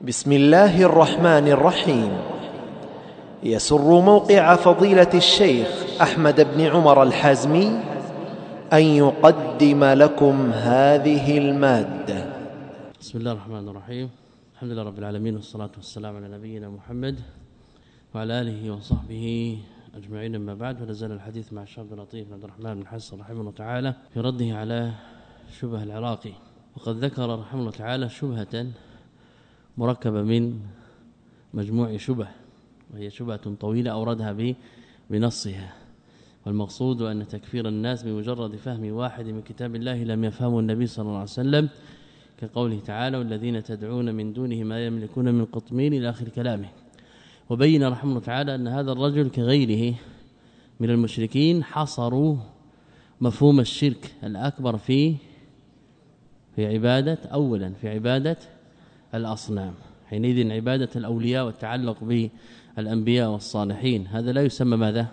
بسم الله الرحمن الرحيم. يسر موقع فضيلة الشيخ أحمد بن عمر الحازمي أن يقدم لكم هذه المادة. بسم الله الرحمن الرحيم. الحمد لله رب العالمين والصلاة والسلام على نبينا محمد وعلى آله وصحبه أجمعين. أما بعد فنزل الحديث مع الشاب لطيف بن عبد الرحمن بن حسن رحمه الله تعالى في رده على شبه العراقي. وقد ذكر رحمه الله تعالى شبهة مركبة من مجموع شبه وهي شبهة طويلة أوردها به بنصها. والمقصود أن تكفير الناس بمجرد فهم واحد من كتاب الله لم يفهمه النبي صلى الله عليه وسلم كقوله تعالى والذين تدعون من دونه ما يملكون من قطمير إلى آخر كلامه وبين رحمه الله تعالى أن هذا الرجل كغيره من المشركين حصروا مفهوم الشرك الأكبر في في عبادة اولا في عبادة الأصنام. حينئذ عبادة الأولياء والتعلق بالأنبياء والصالحين. هذا لا يسمى ماذا؟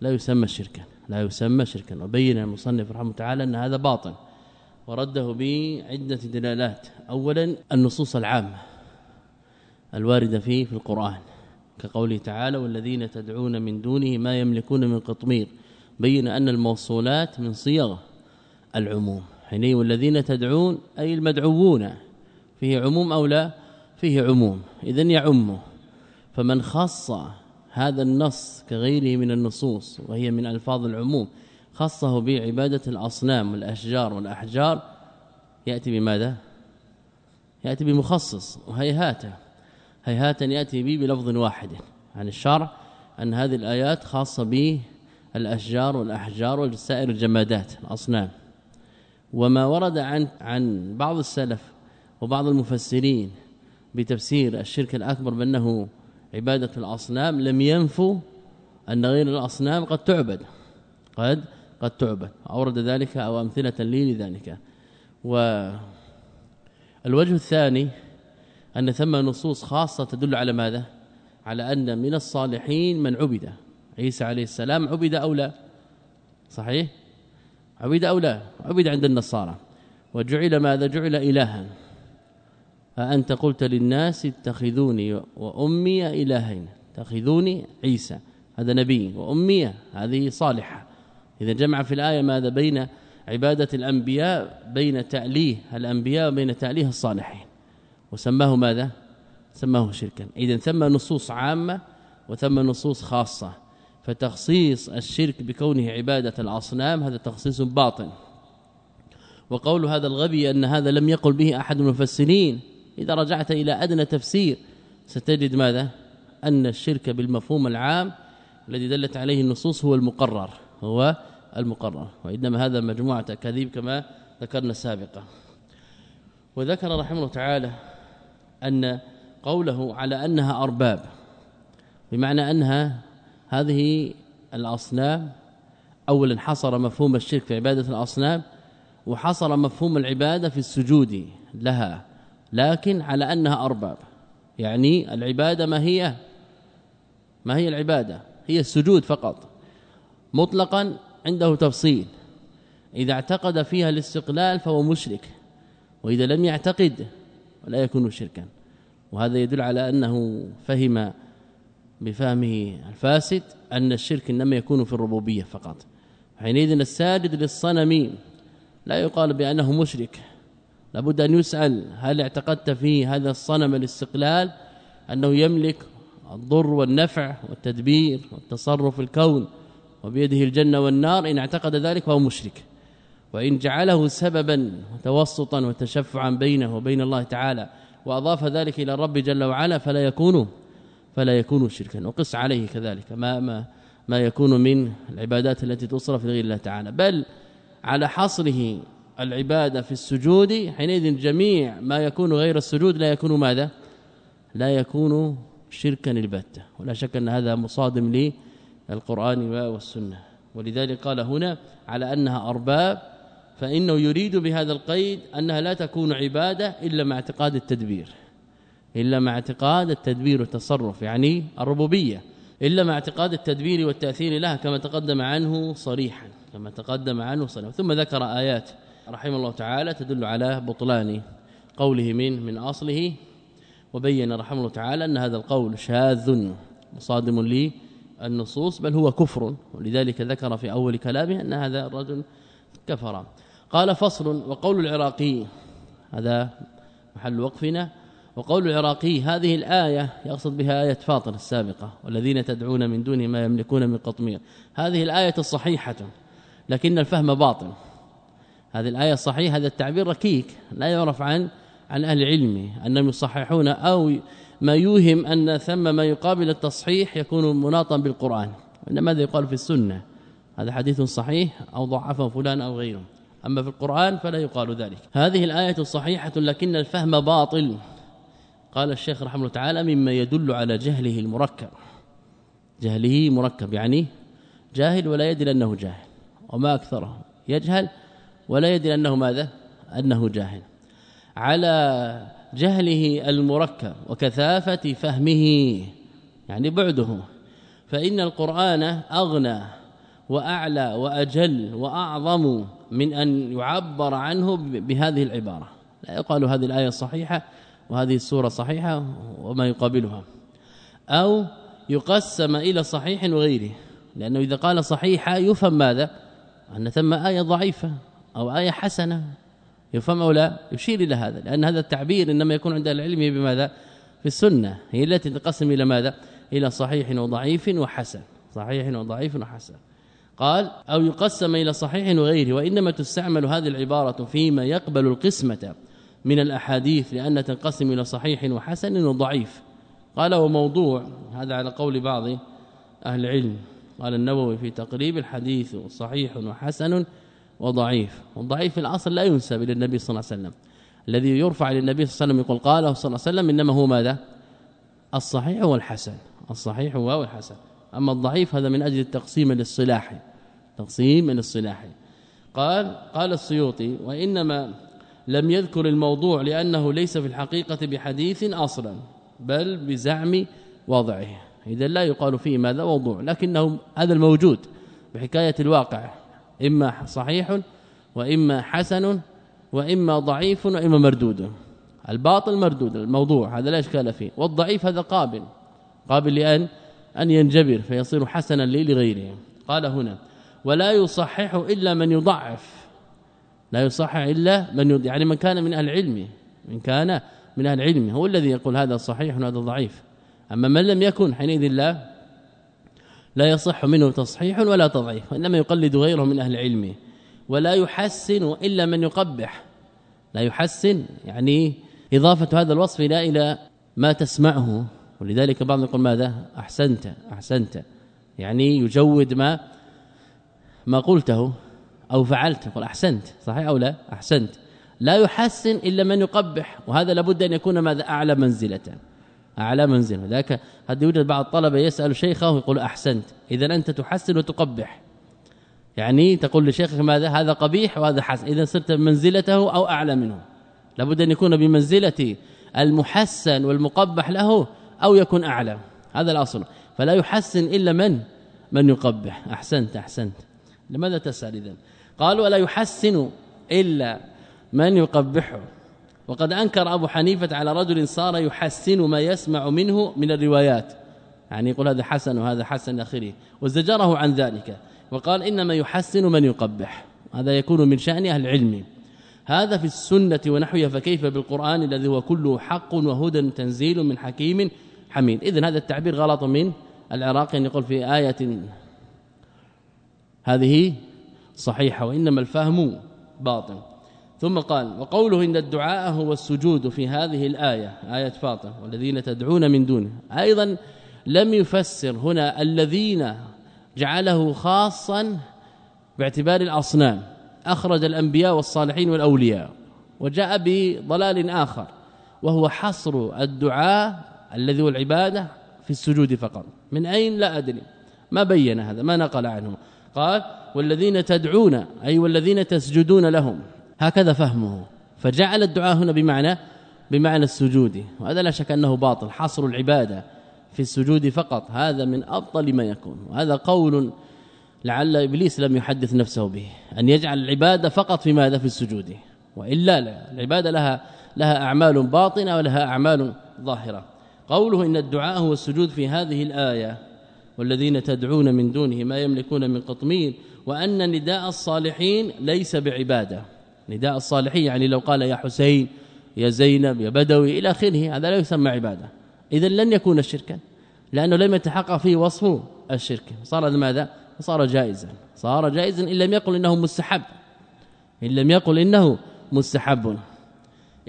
لا يسمى شركا. لا يسمى شركا. وبين المصنف رحمه تعالى أن هذا باطل. ورده بعدة دلالات. أولا النصوص العامة الواردة فيه في القرآن. كقوله تعالى والذين تدعون من دونه ما يملكون من قطمير. بين أن الموصولات من صيغ العموم. حينئذ والذين تدعون أي المدعوون. فيه عموم أو لا؟ فيه عموم. اذا يعمه فمن خص هذا النص كغيره من النصوص وهي من ألفاظ العموم خصه بعبادة الأصنام والأشجار والأحجار يأتي بماذا؟ يأتي بمخصص وهيهات هيهات يأتي به بلفظ واحد عن الشرع أن هذه الآيات خاصة بالاشجار والأحجار وسائر الجمادات الأصنام. وما ورد عن عن بعض السلف وبعض المفسرين بتفسير الشرك الأكبر بأنه عبادة الأصنام لم ينفوا أن غير الأصنام قد تعبد قد قد تعبد. أورد ذلك أو أمثلة لي لذلك. والوجه الثاني أن ثم نصوص خاصة تدل على ماذا؟ على أن من الصالحين من عبد. عيسى عليه السلام عبد أو لا؟ صحيح؟ عبد أو لا؟ عبد عند النصارى. وجعل ماذا؟ جعل إلها. فأنت قلت للناس اتخذوني وأمي إلهين اتخذوني عيسى هذا نبي وأمي هذه صالحة. إذا جمع في الآية ماذا بين عبادة الأنبياء بين تأليه الأنبياء وبين تأليه الصالحين. وسماه ماذا؟ سماه شركا. إذا ثم نصوص عامة وثم نصوص خاصة. فتخصيص الشرك بكونه عبادة الأصنام هذا تخصيص باطن. وقول هذا الغبي أن هذا لم يقل به أحد المفسرين. إذا رجعت إلى أدنى تفسير ستجد ماذا؟ أن الشرك بالمفهوم العام الذي دلت عليه النصوص هو المقرر هو المقرر. وإنما هذا مجموعة أكاذيب كما ذكرنا سابقا. وذكر رحمه الله تعالى أن قوله على أنها أرباب بمعنى أنها هذه الأصنام اولا حصر مفهوم الشرك في عبادة الأصنام وحصر مفهوم العبادة في السجود لها. لكن على أنها أرباب. يعني العبادة ما هي؟ ما هي العبادة؟ هي السجود فقط. مطلقا عنده تفصيل. إذا اعتقد فيها الاستقلال فهو مشرك. وإذا لم يعتقد ولا يكون شركا. وهذا يدل على أنه فهم بفهمه الفاسد أن الشرك إنما يكون في الربوبية فقط. حينئذ الساجد للصنم لا يقال بأنه مشرك. لابد أن يسأل هل اعتقدت في هذا الصنم الاستقلال أنه يملك الضر والنفع والتدبير والتصرف في الكون وبيده الجنة والنار؟ إن اعتقد ذلك فهو مشرك. وإن جعله سببا وتوسطا وتشفعا بينه وبين الله تعالى وأضاف ذلك إلى الرب جل وعلا فلا يكون فلا يكون شركا. وقس عليه كذلك ما ما ما يكون من العبادات التي تصرف لغير الله تعالى. بل على حصره العبادة في السجود حينئذ جميع ما يكون غير السجود لا يكون ماذا؟ لا يكون شركا البتة ولا شك أن هذا مصادم للقرآن والسنة. ولذلك قال هنا على أنها أرباب فإنه يريد بهذا القيد أنها لا تكون عبادة إلا مع اعتقاد التدبير. إلا مع اعتقاد التدبير والتصرف يعني الربوبية. إلا مع اعتقاد التدبير والتأثير لها كما تقدم عنه صريحا كما تقدم عنه صريحا. ثم ذكر آيات رحمه الله تعالى تدل على بطلان قوله من من أصله وبين رحمه الله تعالى أن هذا القول شاذ مصادم لي النصوص بل هو كفر ولذلك ذكر في أول كلامه أن هذا الرجل كفر. قال فصل وقول العراقي هذا محل وقفنا وقول العراقي هذه الآية يقصد بها آية فاطر السابقة والذين تدعون من دونه ما يملكون من قطمير. هذه الآية الصحيحة لكن الفهم باطل هذه الآية الصحيحة هذا التعبير ركيك لا يعرف عن عن أهل العلم انهم يصححون أو ما يوهم أن ثم ما يقابل التصحيح يكون مناطا بالقرآن. إنما ماذا يقال في السنة؟ هذا حديث صحيح أو ضعفه فلان أو غيره. أما في القرآن فلا يقال ذلك. هذه الآية صحيحة لكن الفهم باطل. قال الشيخ رحمه الله تعالى مما يدل على جهله المركب. جهله مركب يعني جاهل ولا يدري أنه جاهل وما أكثره. يجهل ولا يدري أنه ماذا؟ أنه جاهل. على جهله المركب وكثافة فهمه يعني بعده. فإن القرآن أغنى وأعلى وأجل وأعظم من أن يعبر عنه بهذه العبارة. لا يقال هذه الآية صحيحة وهذه السورة صحيحة وما يقابلها. أو يقسم إلى صحيح وغيره لأنه إذا قال صحيحة يفهم ماذا؟ أن ثم آية ضعيفة. أو آية حسنة. يفهم أو لا؟ يشير إلى هذا لأن هذا التعبير إنما يكون عند العلم بماذا؟ في السنة. هي التي تنقسم إلى ماذا؟ إلى صحيح وضعيف وحسن. صحيح وضعيف وحسن. قال أو يقسم إلى صحيح وغيره وإنما تستعمل هذه العبارة فيما يقبل القسمة من الأحاديث لأن تنقسم إلى صحيح وحسن وضعيف. قال وموضوع هذا على قول بعض أهل العلم. قال النووي في تقريب الحديث صحيح وحسن وضعيف. والضعيف في الأصل لا ينسب إلى النبي صلى الله عليه وسلم. الذي يرفع للنبي صلى الله عليه وسلم يقول قاله صلى الله عليه وسلم إنما هو ماذا؟ الصحيح والحسن. الصحيح هو والحسن أما الضعيف هذا من أجل التقسيم للصلاح تقسيم للصلاح قال قال السيوطي وإنما لم يذكر الموضوع لأنه ليس في الحقيقة بحديث أصلا بل بزعم وضعه اذا لا يقال فيه ماذا؟ موضوع. لكنه هذا الموجود بحكاية الواقع. إما صحيح وإما حسن وإما ضعيف وإما مردود. الباطل مردود الموضوع هذا لا إشكال فيه. والضعيف هذا قابل. قابل لأن أن ينجبر فيصير حسنا لغيره. قال هنا ولا يصحح إلا من يضعف. لا يصحح إلا من يض... يعني من كان من أهل العلم. من كان من أهل العلم. هو الذي يقول هذا صحيح وهذا ضعيف. أما من لم يكن حينئذ لا لا يصح منه تصحيح ولا تضعيف وإنما يقلد غيره من أهل العلم ولا يحسن إلا من يقبح. لا يحسن يعني إضافة هذا الوصف إلى إلى ما تسمعه ولذلك بعض يقول ماذا؟ أحسنت أحسنت. يعني يجود ما ما قلته أو فعلت يقول أحسنت صحيح أو لا؟ أحسنت. لا يحسن إلا من يقبح وهذا لابد أن يكون ماذا؟ أعلى منزلة. اعلى منزله. ذاك قد يوجد بعض الطلبة يسأل شيخه ويقول أحسنت. اذا أنت تحسن وتقبح. يعني تقول لشيخك ماذا؟ هذا قبيح وهذا حسن. اذا صرت منزلته أو أعلى منه. لابد أن يكون بمنزله المحسن والمقبح له أو يكون أعلى. هذا الأصل. فلا يحسن إلا من؟ من يقبح. أحسنت أحسنت. لماذا تسأل اذا قال ولا يحسن إلا من يقبحه. وقد أنكر أبو حنيفة على رجل صار يحسن ما يسمع منه من الروايات. يعني يقول هذا حسن وهذا حسن اخره وزجره عن ذلك. وقال إنما يحسن من يقبح. هذا يكون من شأن أهل العلم. هذا في السنة ونحوها فكيف بالقرآن الذي هو كله حق وهدى تنزيل من حكيم حميد. اذا هذا التعبير غلط من العراقي أن يقول في آية هذه صحيحة وإنما الفهم باطل. ثم قال وقوله إن الدعاء هو السجود في هذه الآية آية فاطر والذين تدعون من دونه. أيضا لم يفسر هنا الذين جعله خاصا باعتبار الأصنام. أخرج الأنبياء والصالحين والأولياء وجاء بضلال آخر وهو حصر الدعاء الذي هو العبادة في السجود فقط. من أين؟ لا أدري. ما بين هذا ما نقل عنه. قال والذين تدعون أي والذين تسجدون لهم. هكذا فهمه. فجعل الدعاء هنا بمعنى بمعنى السجود. وهذا لا شك أنه باطل. حصر العبادة في السجود فقط. هذا من أبطل ما يكون. وهذا قول لعل إبليس لم يحدث نفسه به. أن يجعل العبادة فقط في ماذا؟ في السجود. وإلا لا. العبادة لها لها أعمال باطنة ولها أعمال ظاهرة. قوله إن الدعاء هو السجود في هذه الآية والذين تدعون من دونه ما يملكون من قطمين وأن نداء الصالحين ليس بعبادة. نداء الصالحين يعني لو قال يا حسين يا زينب يا بدوي إلى آخره هذا لا يسمى عبادة. إذا لن يكون شركا لأنه لم يتحقق فيه وصف الشرك. صار ماذا صار جائزا. صار جائزا إن لم يقل إنه مستحب. إن لم يقل إنه مستحب.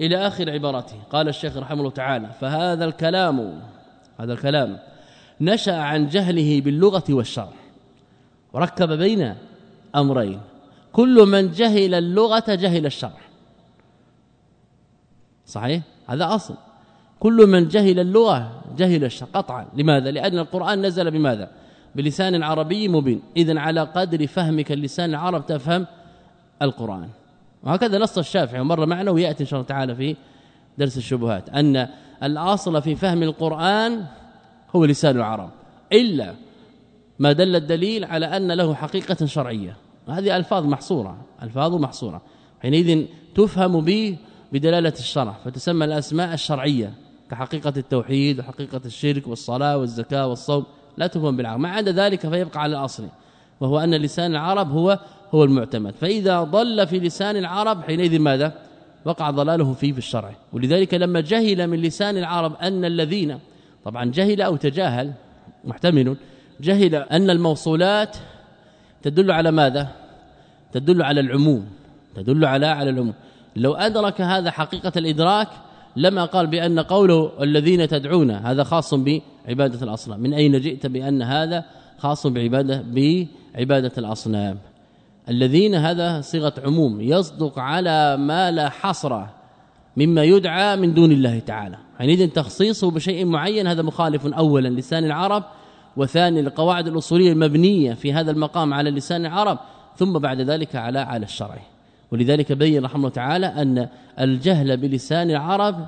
إلى آخر عبارته. قال الشيخ رحمه الله تعالى فهذا الكلام هذا الكلام نشأ عن جهله باللغة والشرع وركب بين أمرين. كل من جهل اللغة جهل الشرع. صحيح؟ هذا أصل. كل من جهل اللغة جهل الشرع. قطعا. لماذا؟ لأن القرآن نزل بماذا؟ بلسان عربي مبين. اذا على قدر فهمك اللسان العرب تفهم القرآن. وهكذا نص الشافعي ومر معنا ويأتي إن شاء الله تعالى في درس الشبهات. أن الأصل في فهم القرآن هو لسان العرب. إلا ما دل الدليل على أن له حقيقة شرعية. هذه ألفاظ محصورة ألفاظ محصورة. حينئذ تفهم به بدلالة الشرع فتسمى الأسماء الشرعية كحقيقة التوحيد وحقيقة الشرك والصلاة والزكاة والصوم لا تفهم بالعقل ما عدا ذلك فيبقى على الأصل وهو أن لسان العرب هو هو المعتمد. فإذا ضل في لسان العرب حينئذ ماذا؟ وقع ضلاله فيه في الشرع. ولذلك لما جهل من لسان العرب أن الذين طبعا جهل أو تجاهل محتمل جهل أن الموصولات تدل على ماذا؟ تدل على العموم. تدل على على العموم. لو أدرك هذا حقيقة الإدراك لما قال بأن قوله الذين تدعون هذا خاص بعبادة الأصنام. من أين جئت بأن هذا خاص بعبادة بعبادة الأصنام؟ الذين هذا صيغة عموم يصدق على ما لا حصر مما يدعى من دون الله تعالى. حينئذ تخصيصه بشيء معين هذا مخالف اولا لسان العرب وثاني القواعد الأصولية المبنية في هذا المقام على لسان العرب ثم بعد ذلك على على الشرع. ولذلك بين رحمه الله تعالى أن الجهل بلسان العرب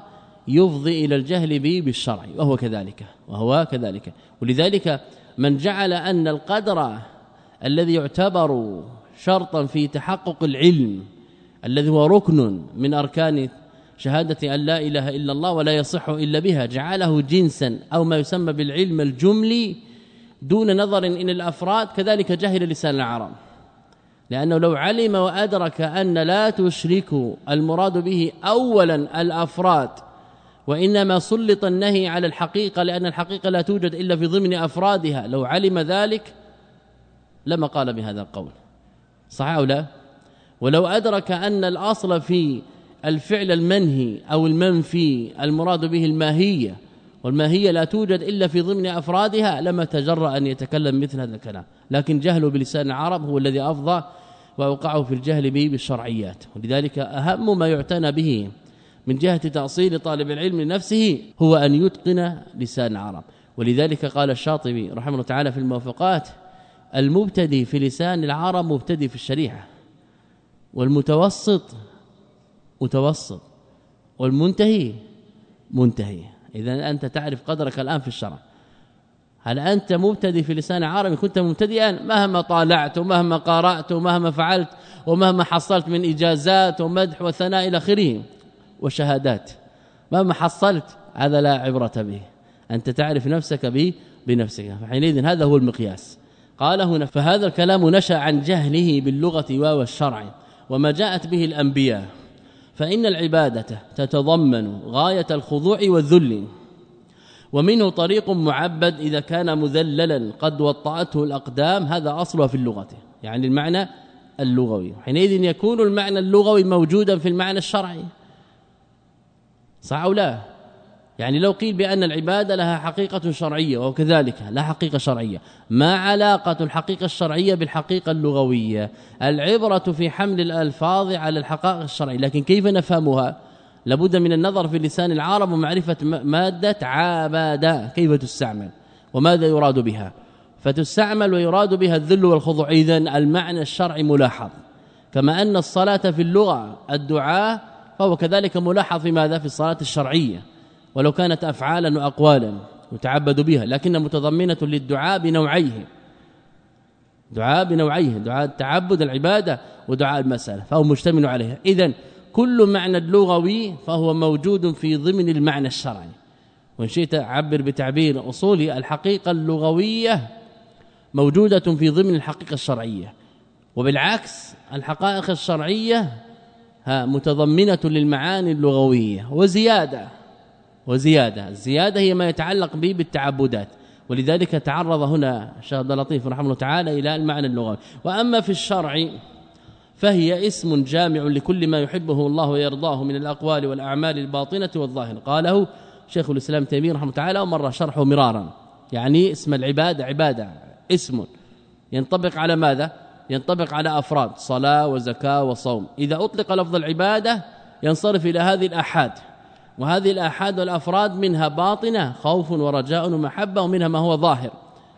يفضي إلى الجهل به بالشرع وهو كذلك وهو كذلك. ولذلك من جعل أن القدر الذي يعتبر شرطا في تحقق العلم الذي هو ركن من أركان شهادة أن لا إله إلا الله ولا يصح إلا بها جعله جنسا أو ما يسمى بالعلم الجملي دون نظر إلى الأفراد كذلك جهل لسان العرب. لأنه لو علم وأدرك أن لا تشركوا المراد به اولا الأفراد وإنما سلط النهي على الحقيقة لأن الحقيقة لا توجد إلا في ضمن أفرادها. لو علم ذلك لما قال بهذا القول. صح أو لا؟ ولو أدرك أن الأصل في الفعل المنهي أو المنفي المراد به الماهية والماهيه لا توجد إلا في ضمن أفرادها لما تجرأ أن يتكلم مثل هذا الكلام. لكن جهله بلسان العرب هو الذي أفضى وأوقعه في الجهل به بالشرعيات. ولذلك أهم ما يعتنى به من جهة تأصيل طالب العلم لنفسه هو أن يتقن لسان العرب. ولذلك قال الشاطبي رحمه الله تعالى في الموافقات المبتدي في لسان العرب مبتدي في الشريعة والمتوسط متوسط والمنتهي منتهي. إذا أنت تعرف قدرك الآن في الشرع. هل أنت مبتدئ في لسان عربي؟ كنت مبتدئا. مهما طالعت ومهما قرات ومهما فعلت ومهما حصلت من إجازات ومدح وثناء إلى آخره وشهادات. مهما حصلت هذا لا عبرة به. أنت تعرف نفسك به بنفسك. فحينئذ هذا هو المقياس. قال هنا فهذا الكلام نشأ عن جهله باللغة والشرع وما جاءت به الأنبياء. فإن العبادة تتضمن غاية الخضوع والذل. ومنه طريق معبد إذا كان مذللا قد وطأته الأقدام. هذا أصلها في اللغة يعني المعنى اللغوي. حينئذ يكون المعنى اللغوي موجودا في المعنى الشرعي. صح أو لا؟ يعني لو قيل بأن العبادة لها حقيقة شرعية وكذلك لا حقيقة شرعية ما علاقة الحقيقة الشرعية بالحقيقة اللغوية؟ العبرة في حمل الألفاظ على الحقائق الشرعية لكن كيف نفهمها؟ لابد من النظر في لسان العرب ومعرفة مادة عابادة. كيف تستعمل؟ وماذا يراد بها؟ فتستعمل ويراد بها الذل والخضوع. اذا المعنى الشرعي ملاحظ. كما أن الصلاة في اللغة الدعاء فهو كذلك ملاحظ في ماذا؟ في الصلاة الشرعية. ولو كانت أفعالا وأقوالا يتعبد بها لكن متضمنة للدعاء بنوعيه. دعاء بنوعيه دعاء التعبد العبادة ودعاء المسألة فهو مشتمل عليها. اذا كل معنى اللغوي فهو موجود في ضمن المعنى الشرعي. وإن شئت عبر بتعبير أصولي الحقيقة اللغوية موجودة في ضمن الحقيقة الشرعية. وبالعكس الحقائق الشرعية ها متضمنة للمعاني اللغوية. وزيادة وزيادة. الزيادة هي ما يتعلق به بالتعبدات. ولذلك تعرض هنا الشيخ عبد اللطيف رحمه الله تعالى إلى المعنى اللغوي. وأما في الشرع فهي اسم جامع لكل ما يحبه الله ويرضاه من الأقوال والأعمال الباطنة والظاهره قاله شيخ الإسلام تيمية رحمه الله تعالى ومر شرحه مرارا. يعني اسم العباده عبادة اسم. ينطبق على ماذا؟ ينطبق على أفراد صلاة وزكاة وصوم. إذا أطلق لفظ العبادة ينصرف إلى هذه الآحاد. وهذه الآحاد والأفراد منها باطنة خوف ورجاء ومحبة ومنها ما هو ظاهر.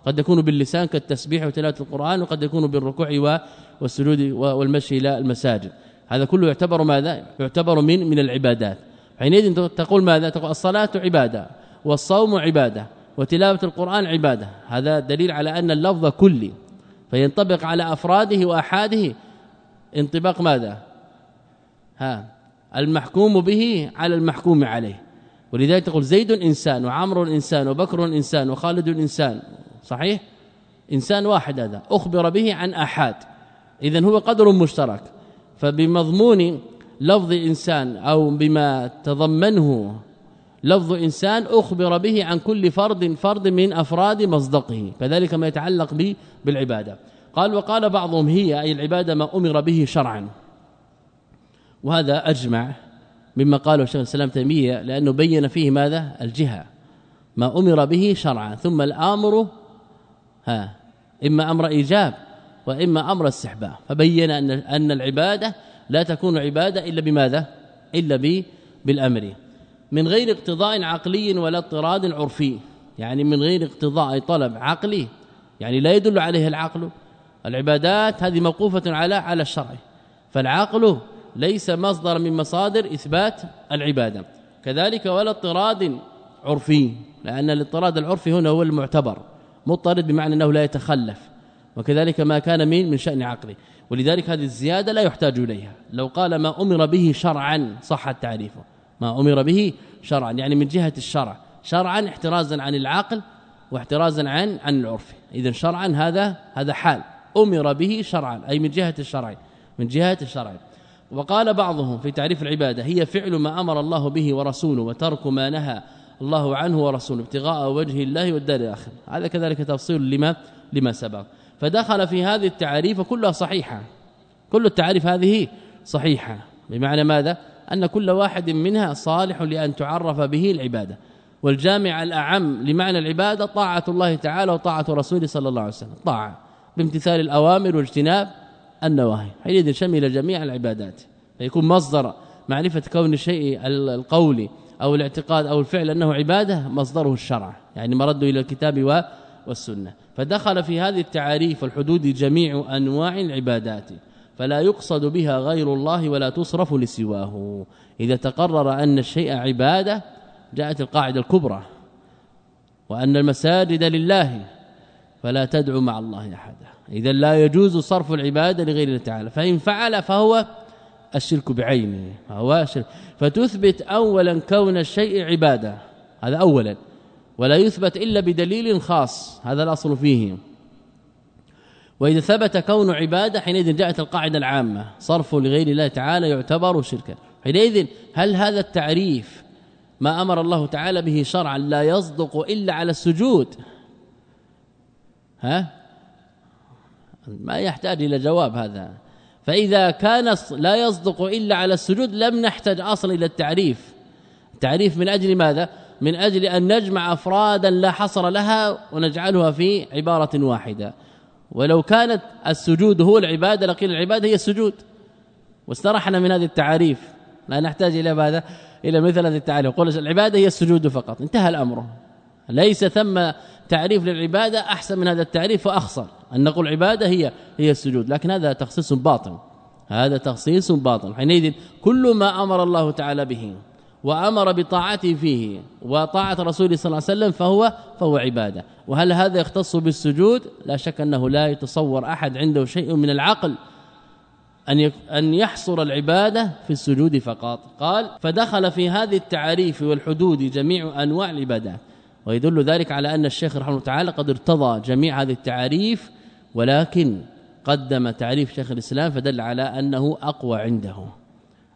قد يكون باللسان كالتسبيح وتلاوة القرآن وقد يكون بالركوع والسجود والمشي إلى المساجد. هذا كله يعتبر ماذا؟ يعتبر من من العبادات. حينئذ تقول ماذا؟ تقول الصلاة عبادة والصوم عبادة وتلاوة القرآن عبادة. هذا دليل على أن اللفظ كلي. فينطبق على أفراده وأحاده انطباق ماذا؟ ها المحكوم به على المحكوم عليه. ولذلك تقول زيد إنسان وعمر إنسان وبكر إنسان وخالد إنسان. صحيح؟ إنسان واحد هذا. أخبر به عن احاد اذا هو قدر مشترك. فبمضمون لفظ إنسان أو بما تضمنه لفظ إنسان أخبر به عن كل فرد فرد من أفراد مصدقه. كذلك ما يتعلق بالعبادة. قال وقال بعضهم هي أي العبادة ما أمر به شرعا. وهذا أجمع مما قاله شيخ الإسلام تيمية لأنه بين فيه ماذا؟ الجهة. ما أمر به شرعا ثم الأمر ها إما أمر إيجاب وإما أمر استحباب. فبين أن أن العبادة لا تكون عبادة إلا بماذا؟ إلا ب بالأمر. من غير اقتضاء عقلي ولا اضطراد عرفي. يعني من غير اقتضاء طلب عقلي. يعني لا يدل عليه العقل. العبادات هذه موقوفة على على الشرع. فالعقل ليس مصدر من مصادر إثبات العبادة. كذلك ولا اضطراد عرفي لأن الاضطراد العرفي هنا هو المعتبر مضطرد بمعنى أنه لا يتخلف. وكذلك ما كان من من شأن عقله ولذلك هذه الزيادة لا يحتاج إليها. لو قال ما أمر به شرعا صح تعريفه ما أمر به شرعا يعني من جهة الشرع. شرعا احترازا عن العقل واحترازا عن عن العرف. اذا شرعا هذا هذا حال. أمر به شرعا أي من جهة الشرع. من جهة الشرع. وقال بعضهم في تعريف العبادة هي فعل ما أمر الله به ورسوله وترك ما نهى الله عنه ورسوله ابتغاء وجه الله والدار الآخرة. هذا كذلك تفصيل لما لما سبق. فدخل في هذه التعاريف كلها صحيحة. كل التعاريف هذه صحيحة. بمعنى ماذا؟ أن كل واحد منها صالح لأن تعرف به العبادة. والجامع الأعم لمعنى العبادة طاعة الله تعالى وطاعة رسوله صلى الله عليه وسلم. طاعة بامتثال الأوامر واجتناب النواهي. حينئذ شمل جميع العبادات. فيكون مصدر معرفة كون الشيء القولي أو الاعتقاد أو الفعل أنه عبادة مصدره الشرع. يعني مرده إلى الكتاب والسنة. فدخل في هذه التعاريف والحدود جميع أنواع العبادات. فلا يقصد بها غير الله ولا تصرف لسواه. إذا تقرر أن الشيء عبادة جاءت القاعدة الكبرى. وأن المساجد لله. فلا تدعو مع الله أحدا. إذا لا يجوز صرف العبادة لغير الله تعالى. فإن فعل فهو الشرك بعينه. فهو شرك. فتثبت اولا كون الشيء عبادة. هذا اولا. ولا يثبت إلا بدليل خاص. هذا الأصل فيه. وإذا ثبت كون عبادة حينئذ جاءت القاعدة العامة. صرف لغير الله تعالى يعتبر شركا. حينئذ هل هذا التعريف ما أمر الله تعالى به شرعا لا يصدق إلا على السجود؟ ها؟ ما يحتاج إلى جواب هذا. فإذا كان لا يصدق إلا على السجود لم نحتاج أصلا إلى التعريف. التعريف من أجل ماذا؟ من أجل أن نجمع أفرادا لا حصر لها ونجعلها في عبارة واحدة. ولو كانت السجود هو العبادة لقيل العبادة هي السجود. واسترحنا من هذه التعاريف لا نحتاج إلى ماذا؟ إلى مثل هذه التعاريف قول العبادة هي السجود فقط. انتهى الأمر. ليس ثم تعريف للعبادة أحسن من هذا التعريف واخصر أن نقول عبادة هي هي السجود لكن هذا تخصيص باطن. هذا تخصيص باطن. حينئذ كل ما أمر الله تعالى به وأمر بطاعته فيه وطاعة رسوله صلى الله عليه وسلم فهو فهو عبادة. وهل هذا يختص بالسجود؟ لا شك أنه لا يتصور أحد عنده شيء من العقل أن أن يحصر العبادة في السجود فقط. قال فدخل في هذه التعاريف والحدود جميع أنواع العبادات. ويدل ذلك على أن الشيخ رحمه الله تعالى قد ارتضى جميع هذه التعاريف ولكن قدم تعريف شيخ الإسلام فدل على أنه أقوى عنده.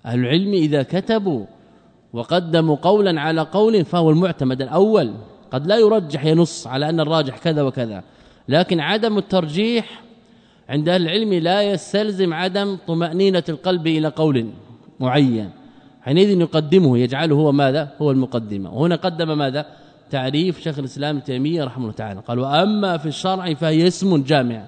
أهل العلم إذا كتبوا وقدموا قولا على قول فهو المعتمد الأول قد لا يرجح ينص على أن الراجح كذا وكذا لكن عدم الترجيح عند أهل العلم لا يستلزم عدم طمأنينة القلب إلى قول معين. حينئذ يقدمه يجعله هو ماذا؟ هو المقدمة. وهنا قدم ماذا؟ تعريف شيخ الإسلام ابن تيمية رحمه الله تعالى. قال وأما في الشرع فهي اسم جامع.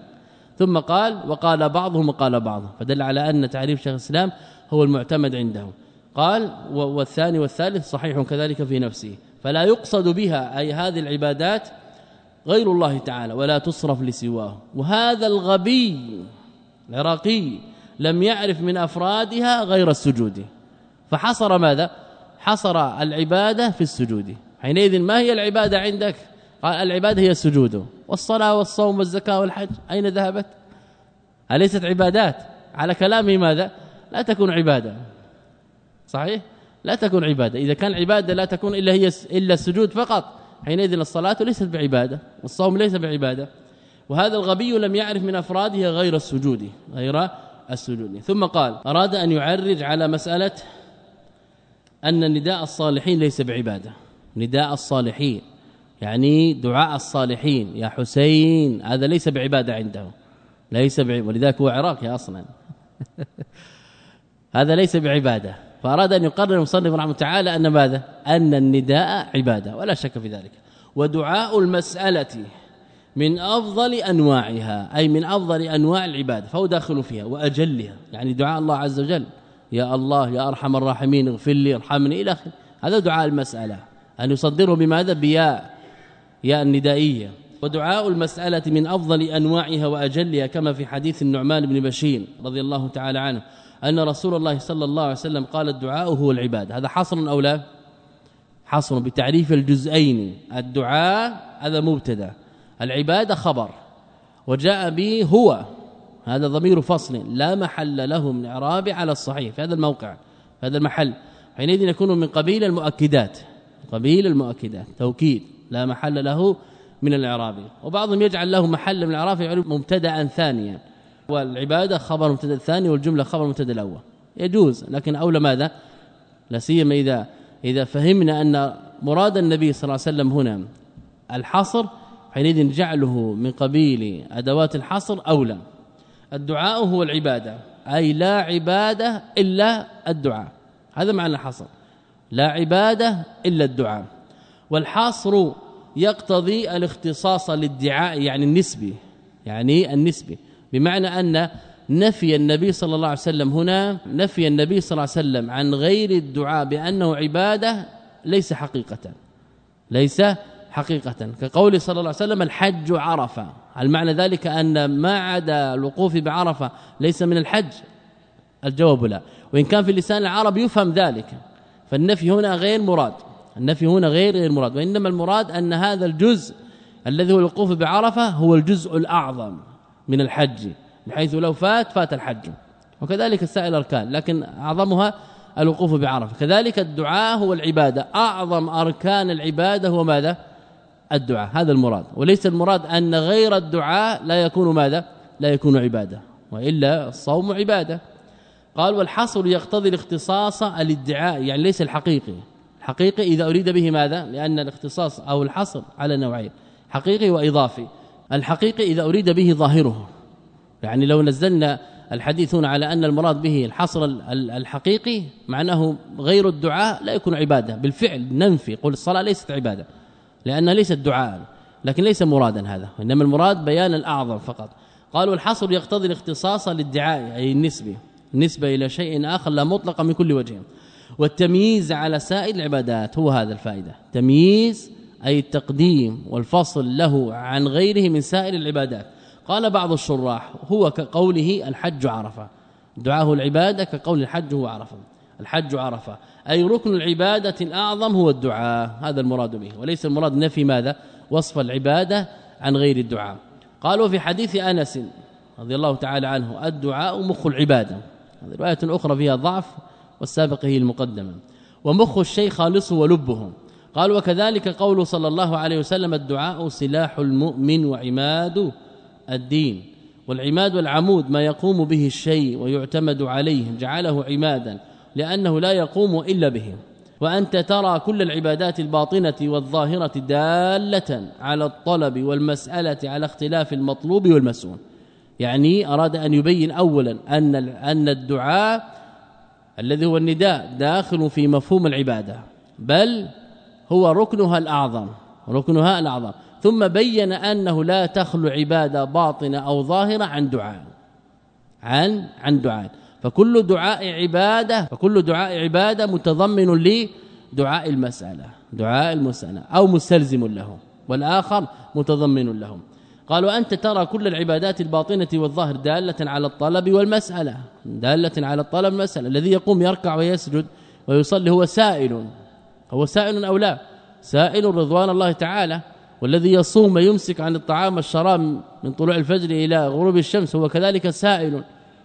ثم قال وقال بعضهم وقال بعض. فدل على أن تعريف شيخ الإسلام هو المعتمد عنده. قال والثاني والثالث صحيح كذلك في نفسه. فلا يقصد بها أي هذه العبادات غير الله تعالى ولا تصرف لسواه. وهذا الغبي العراقي لم يعرف من أفرادها غير السجود. فحصر ماذا؟ حصر العبادة في السجود. حينئذ ما هي العبادة عندك؟ قال العبادة هي السجود والصلاة والصوم والزكاة والحج. أين ذهبت؟ اليست عبادات. على كلامه ماذا؟ لا تكون عبادة. صحيح؟ لا تكون عبادة. إذا كان عباده لا تكون إلا هي إلا السجود فقط. حينئذ الصلاة ليست بعبادة والصوم ليس بعبادة. وهذا الغبي لم يعرف من افرادها غير السجود غير السجود. ثم قال أراد أن يعرج على مسألة أن نداء الصالحين ليس بعبادة. نداء الصالحين يعني دعاء الصالحين. يا حسين هذا ليس بعبادة عنده ليس بعبادة ولذلك هو عراقي أصلا. هذا ليس بعبادة. فأراد أن يقرر المصنف رحمه تعالى أن ماذا؟ أن النداء عبادة ولا شك في ذلك. ودعاء المسألة من أفضل أنواعها أي من أفضل أنواع العبادة فهو داخل فيها وأجلها. يعني دعاء الله عز وجل يا الله يا أرحم الراحمين اغفر لي ارحمني إلى آخره. هذا دعاء المسألة. أن يصدره بماذا بياء ياء الندائيه ودعاء المسألة من أفضل أنواعها وأجلها كما في حديث النعمان بن بشير رضي الله تعالى عنه أن رسول الله صلى الله عليه وسلم قال الدعاء هو العباده هذا حصر أو لا؟ حصر بتعريف الجزئين. الدعاء هذا مبتدأ العباده خبر. وجاء به هو هذا ضمير فصل لا محل له من إعراب على الصحيح في هذا الموقع في هذا المحل. حينئذ يكون من قبيل المؤكدات. قبيل المؤكدات توكيد لا محل له من الإعراب. وبعضهم يجعل له محل من الإعراب يعرب مبتدا ثانيا. والعبادة خبر المبتدا الثاني والجملة خبر المبتدا الأول. يجوز لكن أولى ماذا؟ لا سيما إذا إذا فهمنا أن مراد النبي صلى الله عليه وسلم هنا الحصر حينئذ جعله من قبيل أدوات الحصر أولى. الدعاء هو العبادة أي لا عبادة إلا الدعاء. هذا معنى الحصر. لا عبادة إلا الدعاء. والحصر يقتضي الاختصاص للدعاء يعني النسبي يعني النسبي. بمعنى أن نفي النبي صلى الله عليه وسلم هنا نفي النبي صلى الله عليه وسلم عن غير الدعاء بأنه عبادة ليس حقيقة ليس حقيقة. كقول صلى الله عليه وسلم الحج عرفة. هل معنى ذلك أن ما عدا الوقوف بعرفة ليس من الحج؟ الجواب لا. وإن كان في لسان العرب يفهم ذلك. فالنفي هنا غير مراد. النفي هنا غير غير مراد. وإنما المراد أن هذا الجزء الذي هو الوقوف بعرفة هو الجزء الأعظم من الحج بحيث لو فات فات الحج. وكذلك سائر الأركان لكن أعظمها الوقوف بعرفة. كذلك الدعاء هو العبادة. أعظم أركان العبادة هو ماذا؟ الدعاء. هذا المراد. وليس المراد أن غير الدعاء لا يكون ماذا؟ لا يكون عبادة. وإلا الصوم عبادة. قال والحصر يقتضي الاختصاص الادعاء يعني ليس الحقيقي. الحقيقي إذا أريد به ماذا؟ لأن الاختصاص أو الحصر على نوعين حقيقي وإضافي. الحقيقي إذا أريد به ظاهره. يعني لو نزلنا الحديث هنا على أن المراد به الحصر الحقيقي معناه غير الدعاء لا يكون عبادة. بالفعل ننفي قل الصلاة ليست عبادة لأنها ليست دعاء لكن ليس مرادا هذا إنما المراد بيان الأعظم فقط. قالوا الحصر يقتضي الاختصاص للدعاء أي النسبة. نسبة إلى شيء آخر لا مطلق من كل وجه. والتمييز على سائر العبادات هو هذا الفائدة. تمييز أي التقديم والفصل له عن غيره من سائر العبادات. قال بعض الشراح هو كقوله الحج عرفة. دعاه العبادة كقول الحج هو عرفة. الحج عرفة. أي ركن العبادة الأعظم هو الدعاء. هذا المراد به. وليس المراد نفي ماذا؟ وصف العبادة عن غير الدعاء. قالوا في حديث أنس رضي الله تعالى عنه الدعاء مخ العبادة. رواية أخرى فيها ضعف والسابقه هي المقدمة. ومخ الشيء خالص ولبه. قال وكذلك قول صلى الله عليه وسلم الدعاء سلاح المؤمن وعماد الدين. والعماد والعمود ما يقوم به الشيء ويعتمد عليه جعله عمادا لأنه لا يقوم إلا به. وأنت ترى كل العبادات الباطنة والظاهرة دالة على الطلب والمسألة على اختلاف المطلوب والمسؤول. يعني أراد أن يبين اولا أن أن الدعاء الذي هو النداء داخل في مفهوم العبادة بل هو ركنها الأعظم ركنها الأعظم. ثم بين أنه لا تخلو عبادة باطنة أو ظاهرة عن دعاء عن عن دعاء. فكل دعاء عبادة فكل دعاء عبادة متضمن لدعاء المسألة دعاء المسألة أو مستلزم له والآخر متضمن له قالوا أنت ترى كل العبادات الباطنة والظاهر دالة على الطلب والمسألة دالة على الطلب والمسألة. الذي يقوم يركع ويسجد ويصلي هو سائل. هو سائل أو لا؟ سائل رضوان الله تعالى. والذي يصوم ويمسك عن الطعام والشراب من طلوع الفجر إلى غروب الشمس هو كذلك سائل.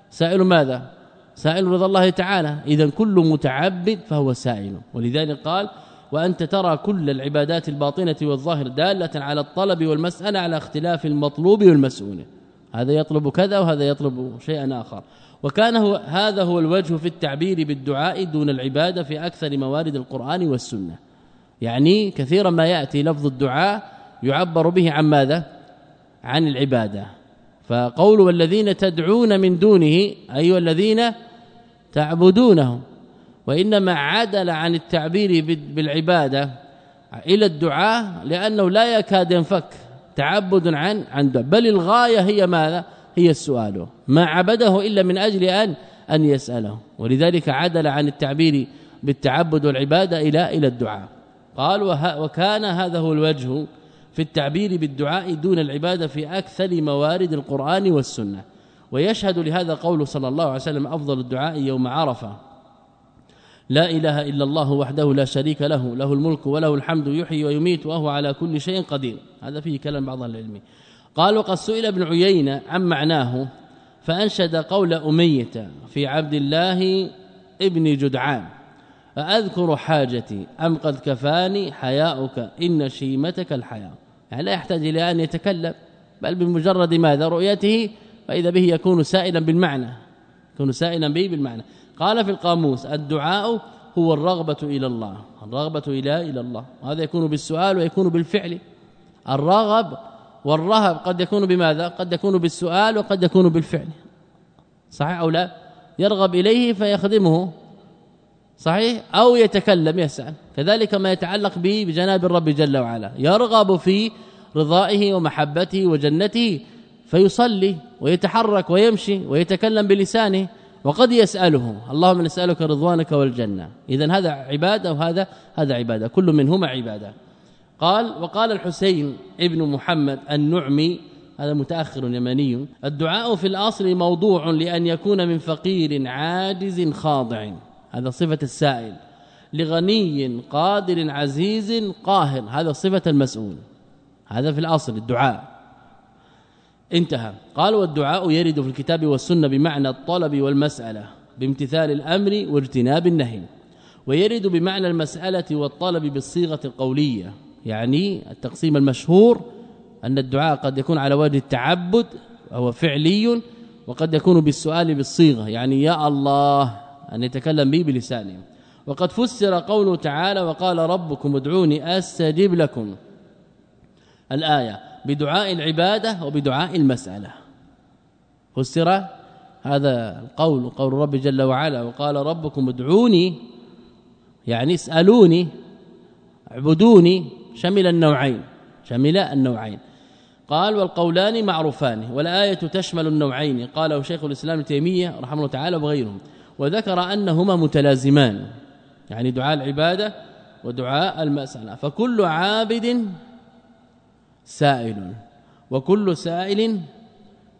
سائل ماذا؟ سائل رضا الله تعالى. اذا كل متعبد فهو سائل. ولذلك قال وأنت ترى كل العبادات الباطنة والظاهر دالة على الطلب والمسألة على اختلاف المطلوب والمسؤول. هذا يطلب كذا وهذا يطلب شيئا آخر. وكان هو هذا هو الوجه في التعبير بالدعاء دون العبادة في أكثر موارد القرآن والسنة. يعني كثيرا ما يأتي لفظ الدعاء يعبر به عن ماذا؟ عن العبادة. فقول والذين تدعون من دونه ايها الذين تعبدونهم وإنما عدل عن التعبير بالعبادة إلى الدعاء لأنه لا يكاد ينفك تعبد عن عن بل الغاية هي ماذا؟ هي السؤال. ما عبده إلا من أجل ان أن يسأله. ولذلك عدل عن التعبير بالتعبد والعبادة إلى إلى الدعاء. قال وكان هذا هو الوجه في التعبير بالدعاء دون العبادة في أكثر موارد القرآن والسنة. ويشهد لهذا قول صلى الله عليه وسلم أفضل الدعاء يوم عرفة. لا إله إلا الله وحده لا شريك له له الملك وله الحمد يحيي ويميت وهو على كل شيء قدير. هذا فيه كلام بعض العلم. قال وقد سئل ابن عيينة عن معناه فأنشد قول أمية في عبد الله ابن جدعان أذكر حاجتي أم قد كفاني حياؤك إن شيمتك الحياة يعني لا يحتاج إلى أن يتكلم بل بمجرد ماذا؟ رؤيته فإذا به يكون سائلا بالمعنى يكون سائلا به بالمعنى. قال في القاموس الدعاء هو الرغبة إلى الله الرغبة إلى إلى الله. وهذا يكون بالسؤال ويكون بالفعل. الرغب والرهب قد يكون بماذا؟ قد يكون بالسؤال وقد يكون بالفعل. صحيح أو لا؟ يرغب إليه فيخدمه. صحيح؟ أو يتكلم يسأل. كذلك ما يتعلق به بجناب الرب جل وعلا. يرغب في رضائه ومحبته وجنته فيصلي ويتحرك ويمشي ويتكلم بلسانه. وقد يساله اللهم نسألك رضوانك والجنة. اذا هذا عبادة وهذا هذا عبادة. كل منهما عبادة. قال وقال الحسين ابن محمد النعمي هذا متأخر يمني. الدعاء في الأصل موضوع لأن يكون من فقير عاجز خاضع. هذا صفة السائل. لغني قادر عزيز قاهر. هذا صفة المسؤول. هذا في الأصل الدعاء. انتهى. قال والدعاء يرد في الكتاب والسنة بمعنى الطلب والمسألة بامتثال الأمر واجتناب النهي ويرد بمعنى المسألة والطلب بالصيغة القولية يعني التقسيم المشهور أن الدعاء قد يكون على وجه التعبد وهو فعلي وقد يكون بالسؤال بالصيغة يعني يا الله أن يتكلم به بلسانه وقد فسر قوله تعالى وقال ربكم ادعوني أستجب لكم. الآية بدعاء العبادة وبدعاء المسألة. فسر هذا القول قول رب جل وعلا وقال ربكم ادعوني يعني اسألوني اعبدوني شمل النوعين شمل النوعين. قال والقولان معروفان والآية تشمل النوعين. قاله شيخ الإسلام تيمية رحمه الله تعالى وغيرهم. وذكر أنهما متلازمان يعني دعاء العبادة ودعاء المسألة. فكل عابد سائل. وكل سائل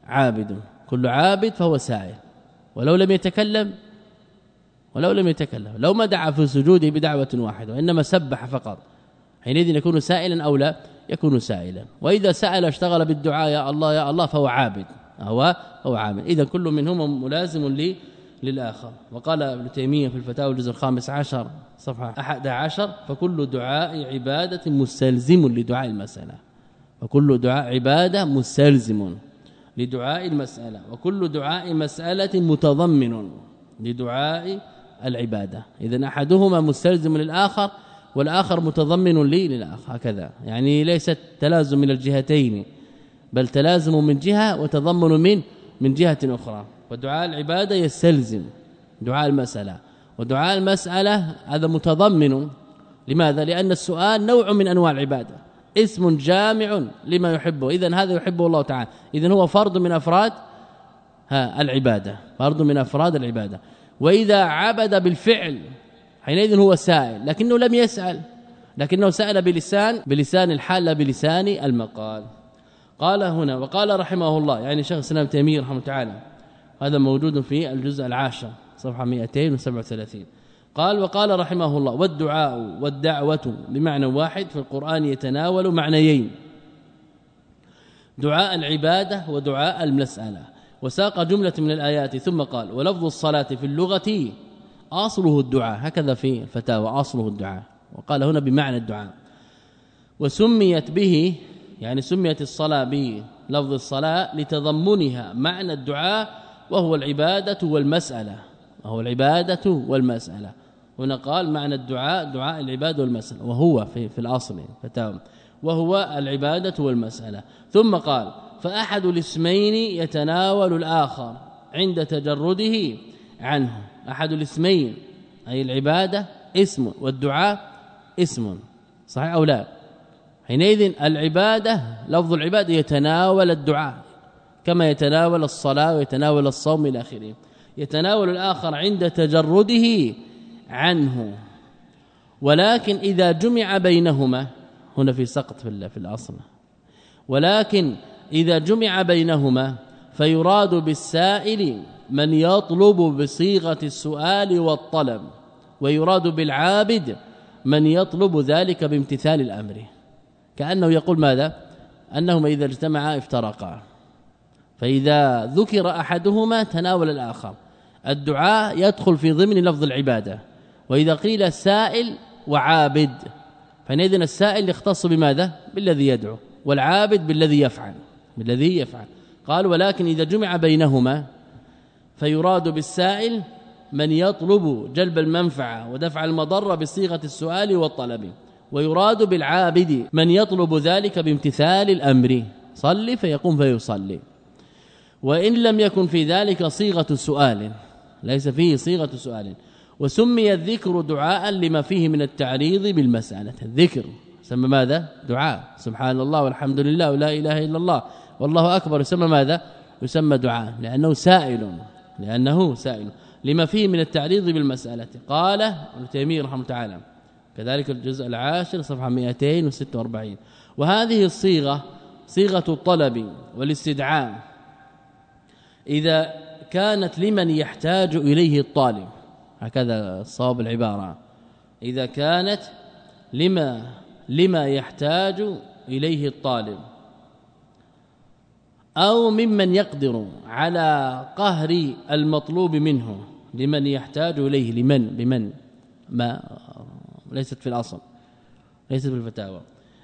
عابد. كل عابد فهو سائل. ولو لم يتكلم ولو لم يتكلم لو ما دعا في سجوده بدعوة واحدة وإنما سبح فقط حينئذ يكون سائلا أو لا يكون سائلا. وإذا سأل اشتغل بالدعاء يا الله يا الله فهو عابد. هو هو عابد. إذا كل منهما ملازم للآخر. وقال ابن تيمية في الفتاوى الجزء الخامس عشر أحد عشر فكل دعاء عبادة مستلزم لدعاء المسألة. وكل دعاء عبادة مستلزم لدعاء المسألة وكل دعاء مسألة متضمن لدعاء العبادة. اذا أحدهما مستلزم للآخر والآخر متضمن لي للآخر هكذا. يعني ليست تلازم من الجهتين بل تلازم من جهة وتضمن من من جهة أخرى. ودعاء العبادة يستلزم دعاء المسألة. ودعاء المسألة هذا متضمن. لماذا؟ لأن السؤال نوع من أنواع العبادة. اسم جامع لما يحبه. اذا هذا يحبه الله تعالى. اذا هو فرض من أفراد ها العبادة. فرض من أفراد العبادة. وإذا عبد بالفعل حينئذ هو سائل لكنه لم يسأل. لكنه سأل بلسان بلسان الحال لا بلسان المقال. قال هنا وقال رحمه الله يعني شيخ الإسلام تيمية رحمه الله تعالى هذا موجود في الجزء العاشر صفحة 237 قال وقال رحمه الله والدعاء والدعوة بمعنى واحد في القرآن يتناول معنيين دعاء العبادة ودعاء المسألة وساق جملة من الآيات ثم قال ولفظ الصلاة في اللغة أصله الدعاء هكذا في الفتاوى أصله الدعاء وقال هنا بمعنى الدعاء وسميت به يعني سميت الصلاة بلفظ الصلاة لتضمنها معنى الدعاء وهو العبادة والمسألة وهو العبادة والمسألة هنا قال معنى الدعاء دعاء العباد والمسألة وهو في في الأصل فتاوى وهو العبادة والمسألة. ثم قال فأحد الاسمين يتناول الآخر عند تجرده عنه. أحد الاسمين أي العبادة اسم والدعاء اسم. صحيح أو لا؟ حينئذ العبادة لفظ العبادة يتناول الدعاء كما يتناول الصلاة ويتناول الصوم إلى آخره. يتناول الآخر عند تجرده عنه. ولكن إذا جمع بينهما هنا في سقط في في الأصل. ولكن إذا جمع بينهما فيراد بالسائل من يطلب بصيغة السؤال والطلب ويراد بالعابد من يطلب ذلك بامتثال الأمر. كأنه يقول ماذا؟ أنهما إذا اجتمعا افترقا. فإذا ذكر أحدهما تناول الآخر. الدعاء يدخل في ضمن لفظ العبادة. وإذا قيل سائل وعابد فحينئذ السائل يختص بماذا؟ بالذي يدعو والعابد بالذي يفعل بالذي يفعل. قال ولكن إذا جمع بينهما فيراد بالسائل من يطلب جلب المنفعة ودفع المضرة بصيغة السؤال والطلب ويراد بالعابد من يطلب ذلك بامتثال الأمر صل فيقوم فيصلي. وإن لم يكن في ذلك صيغة سؤال ليس فيه صيغة سؤال وسمي الذكر دعاء لما فيه من التعريض بالمسألة. الذكر سمى ماذا؟ دعاء. سبحان الله والحمد لله ولا إله إلا الله. والله أكبر يسمى ماذا؟ يسمى دعاء. لأنه سائل لأنه سائل. لما فيه من التعريض بالمسألة. قال ابن تيمية رحمه الله تعالى كذلك الجزء العاشر صفحة 246 وهذه الصيغة صيغة الطلب والاستدعاء إذا كانت لمن يحتاج إليه الطالب. هكذا صواب العبارة. إذا كانت لما لما يحتاج إليه الطالب أو ممن يقدر على قهر المطلوب منه لمن يحتاج إليه لمن بمن ما ليست في الأصل ليست في الفتاوى.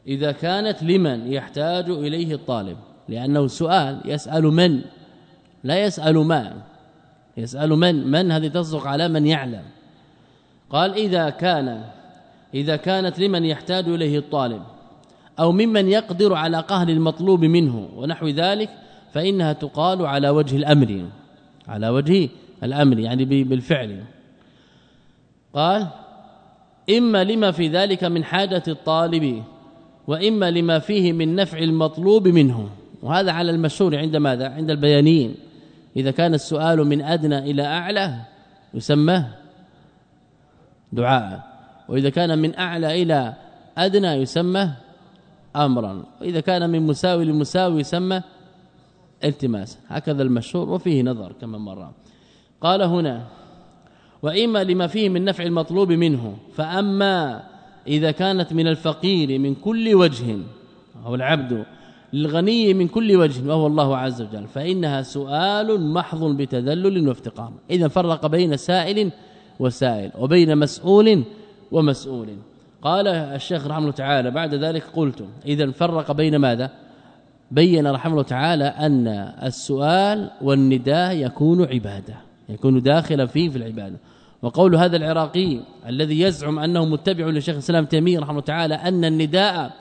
إذا كانت لمن يحتاج إليه الطالب لأنه سؤال يسأل من؟ لا يسأل ما. يسأل من من هذه تصدق على من يعلم؟ قال إذا كان إذا كانت لمن يحتاج إليه الطالب أو ممن يقدر على قهر المطلوب منه ونحو ذلك فإنها تقال على وجه الأمر على وجه الأمر يعني بالفعل. قال إما لما في ذلك من حاجة الطالب وإما لما فيه من نفع المطلوب منه. وهذا على المشهور عند ماذا؟ عند البيانيين. إذا كان السؤال من أدنى إلى أعلى يسمى دعاء. وإذا كان من أعلى إلى أدنى يسمى أمرا. وإذا كان من مساوي لمساوي يسمى التماس. هكذا المشهور وفيه نظر كما مر. قال هنا وإما لما فيه من نفع المطلوب منه فأما إذا كانت من الفقير من كل وجه أو العبد للغني من كل وجه وهو الله عز وجل. فإنها سؤال محض بتذلل وافتقار إذا فرق بين سائل وسائل وبين مسؤول ومسؤول. قال الشيخ رحمه الله تعالى بعد ذلك قلت إذا فرق بين ماذا؟ بين رحمه الله تعالى أن السؤال والنداء يكون عبادة يكون داخلا فيه في العبادة. وقول هذا العراقي الذي يزعم أنه متبع لشيخ الإسلام تيمية رحمه الله تعالى أن النداء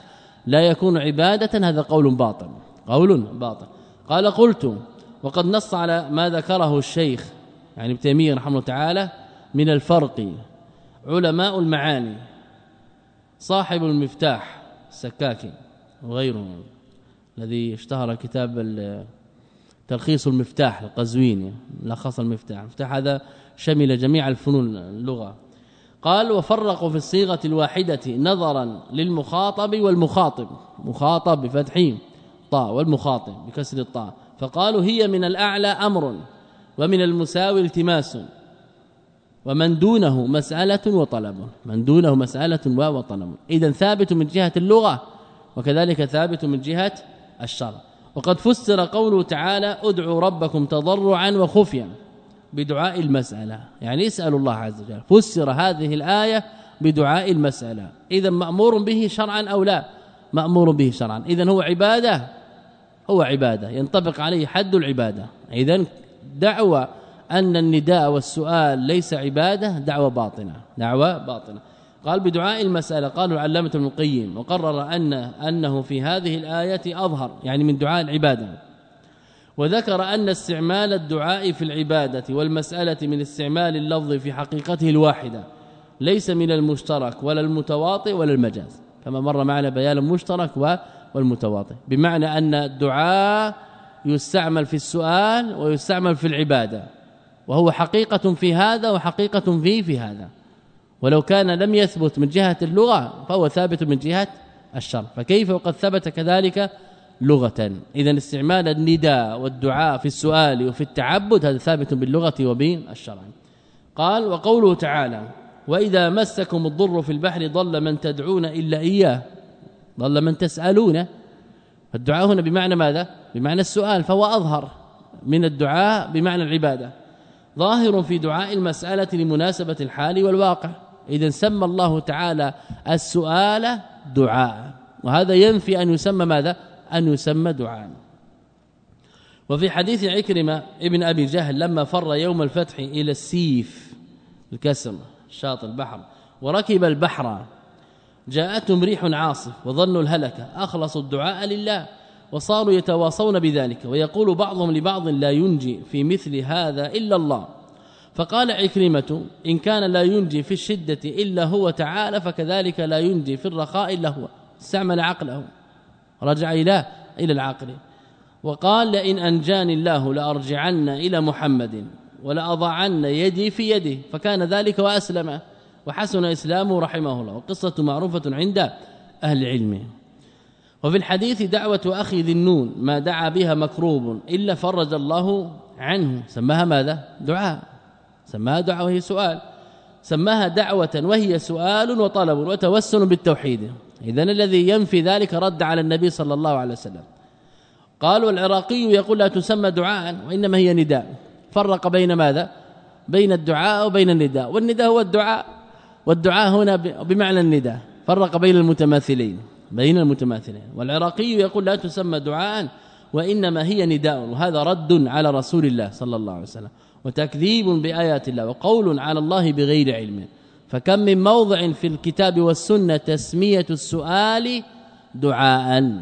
لا يكون عبادة هذا قول باطل. قول باطل. قال قلت وقد نص على ما ذكره الشيخ يعني ابن تيمية رحمه الله تعالى من الفرق. علماء المعاني صاحب المفتاح السكاكي وغيره الذي اشتهر كتاب تلخيص المفتاح القزويني لخص المفتاح. المفتاح هذا شمل جميع الفنون اللغة. قال وفرقوا في الصيغة الواحدة نظرا للمخاطب والمخاطب. مخاطب بفتح طاء والمخاطب بكسر الطاء. فقالوا هي من الأعلى أمر ومن المساوي التماس. ومن دونه مسألة وطلب. من دونه مسألة وطلب. إذا ثابت من جهة اللغة وكذلك ثابت من جهة الشرع. وقد فسر قوله تعالى ادعوا ربكم تضرعا وخفيا. بدعاء المسألة. يعني اسألوا الله عز وجل. فسر هذه الآية بدعاء المسألة. إذا مأمور به شرعا أو لا؟ مأمور به شرعا. اذا هو عبادة؟ هو عبادة. ينطبق عليه حد العبادة. إذا دعوة أن النداء والسؤال ليس عبادة دعوة باطنة دعوة باطنة قال بدعاء المسألة قالوا العلامة ابن القيم وقرر أن أنه في هذه الآية أظهر يعني من دعاء العبادة. وذكر أن استعمال الدعاء في العبادة والمسألة من استعمال اللفظ في حقيقته الواحدة ليس من المشترك ولا المتواطئ ولا المجاز. كما مر معنا بيان المشترك والمتواطئ. بمعنى أن الدعاء يستعمل في السؤال ويستعمل في العبادة. وهو حقيقة في هذا وحقيقة في في هذا. ولو كان لم يثبت من جهة اللغة فهو ثابت من جهة الشرع. فكيف وقد ثبت كذلك لغة. اذا استعمال النداء والدعاء في السؤال وفي التعبد هذا ثابت باللغة وبين الشرع. قال وقوله تعالى وإذا مسكم الضر في البحر ضل من تدعون إلا إياه ضل من تسألون. فالدعاء هنا بمعنى ماذا؟ بمعنى السؤال فهو أظهر من الدعاء بمعنى العبادة. ظاهر في دعاء المسألة لمناسبة الحال والواقع. اذا سمى الله تعالى السؤال دعاء. وهذا ينفي أن يسمى ماذا؟ أن يسمى دعاء. وفي حديث عكرمة ابن أبي جهل لما فر يوم الفتح إلى السيف الكسر شاطئ البحر وركب البحر جاءتهم ريح عاصف وظنوا الهلكه أخلصوا الدعاء لله وصاروا يتواصون بذلك ويقول بعضهم لبعض لا ينجي في مثل هذا إلا الله. فقال عكرمة إن كان لا ينجي في الشدة إلا هو تعالى فكذلك لا ينجي في الرخاء إلا هو استعمل عقله. رجع إلى إلى العقل وقال لئن أنجاني الله لأرجعن إلى محمد ولأضعن يدي في يده فكان ذلك وأسلم. وحسن إسلامه رحمه الله. وقصة معروفة عند أهل العلم. وفي الحديث دعوة أخي ذي النون ما دعا بها مكروب إلا فرج الله عنه. سماها ماذا؟ دعاء. سماها دعوة وهي سؤال. سماها دعوة وهي سؤال وطلب وتوسل بالتوحيد. اذا الذي ينفي ذلك رد على النبي صلى الله عليه وسلم. قال والعراقي يقول لا تسمى دعاء وإنما هي نداء. فرق بين ماذا؟ بين الدعاء وبين النداء. والنداء هو الدعاء. والدعاء هنا بمعنى النداء. فرق بين المتماثلين. بين المتماثلين. والعراقي يقول لا تسمى دعاء وإنما هي نداء. وهذا رد على رسول الله صلى الله عليه وسلم. وتكذيب بآيات الله وقول على الله بغير علم. فكم من موضع في الكتاب والسنة تسمية السؤال دعاء.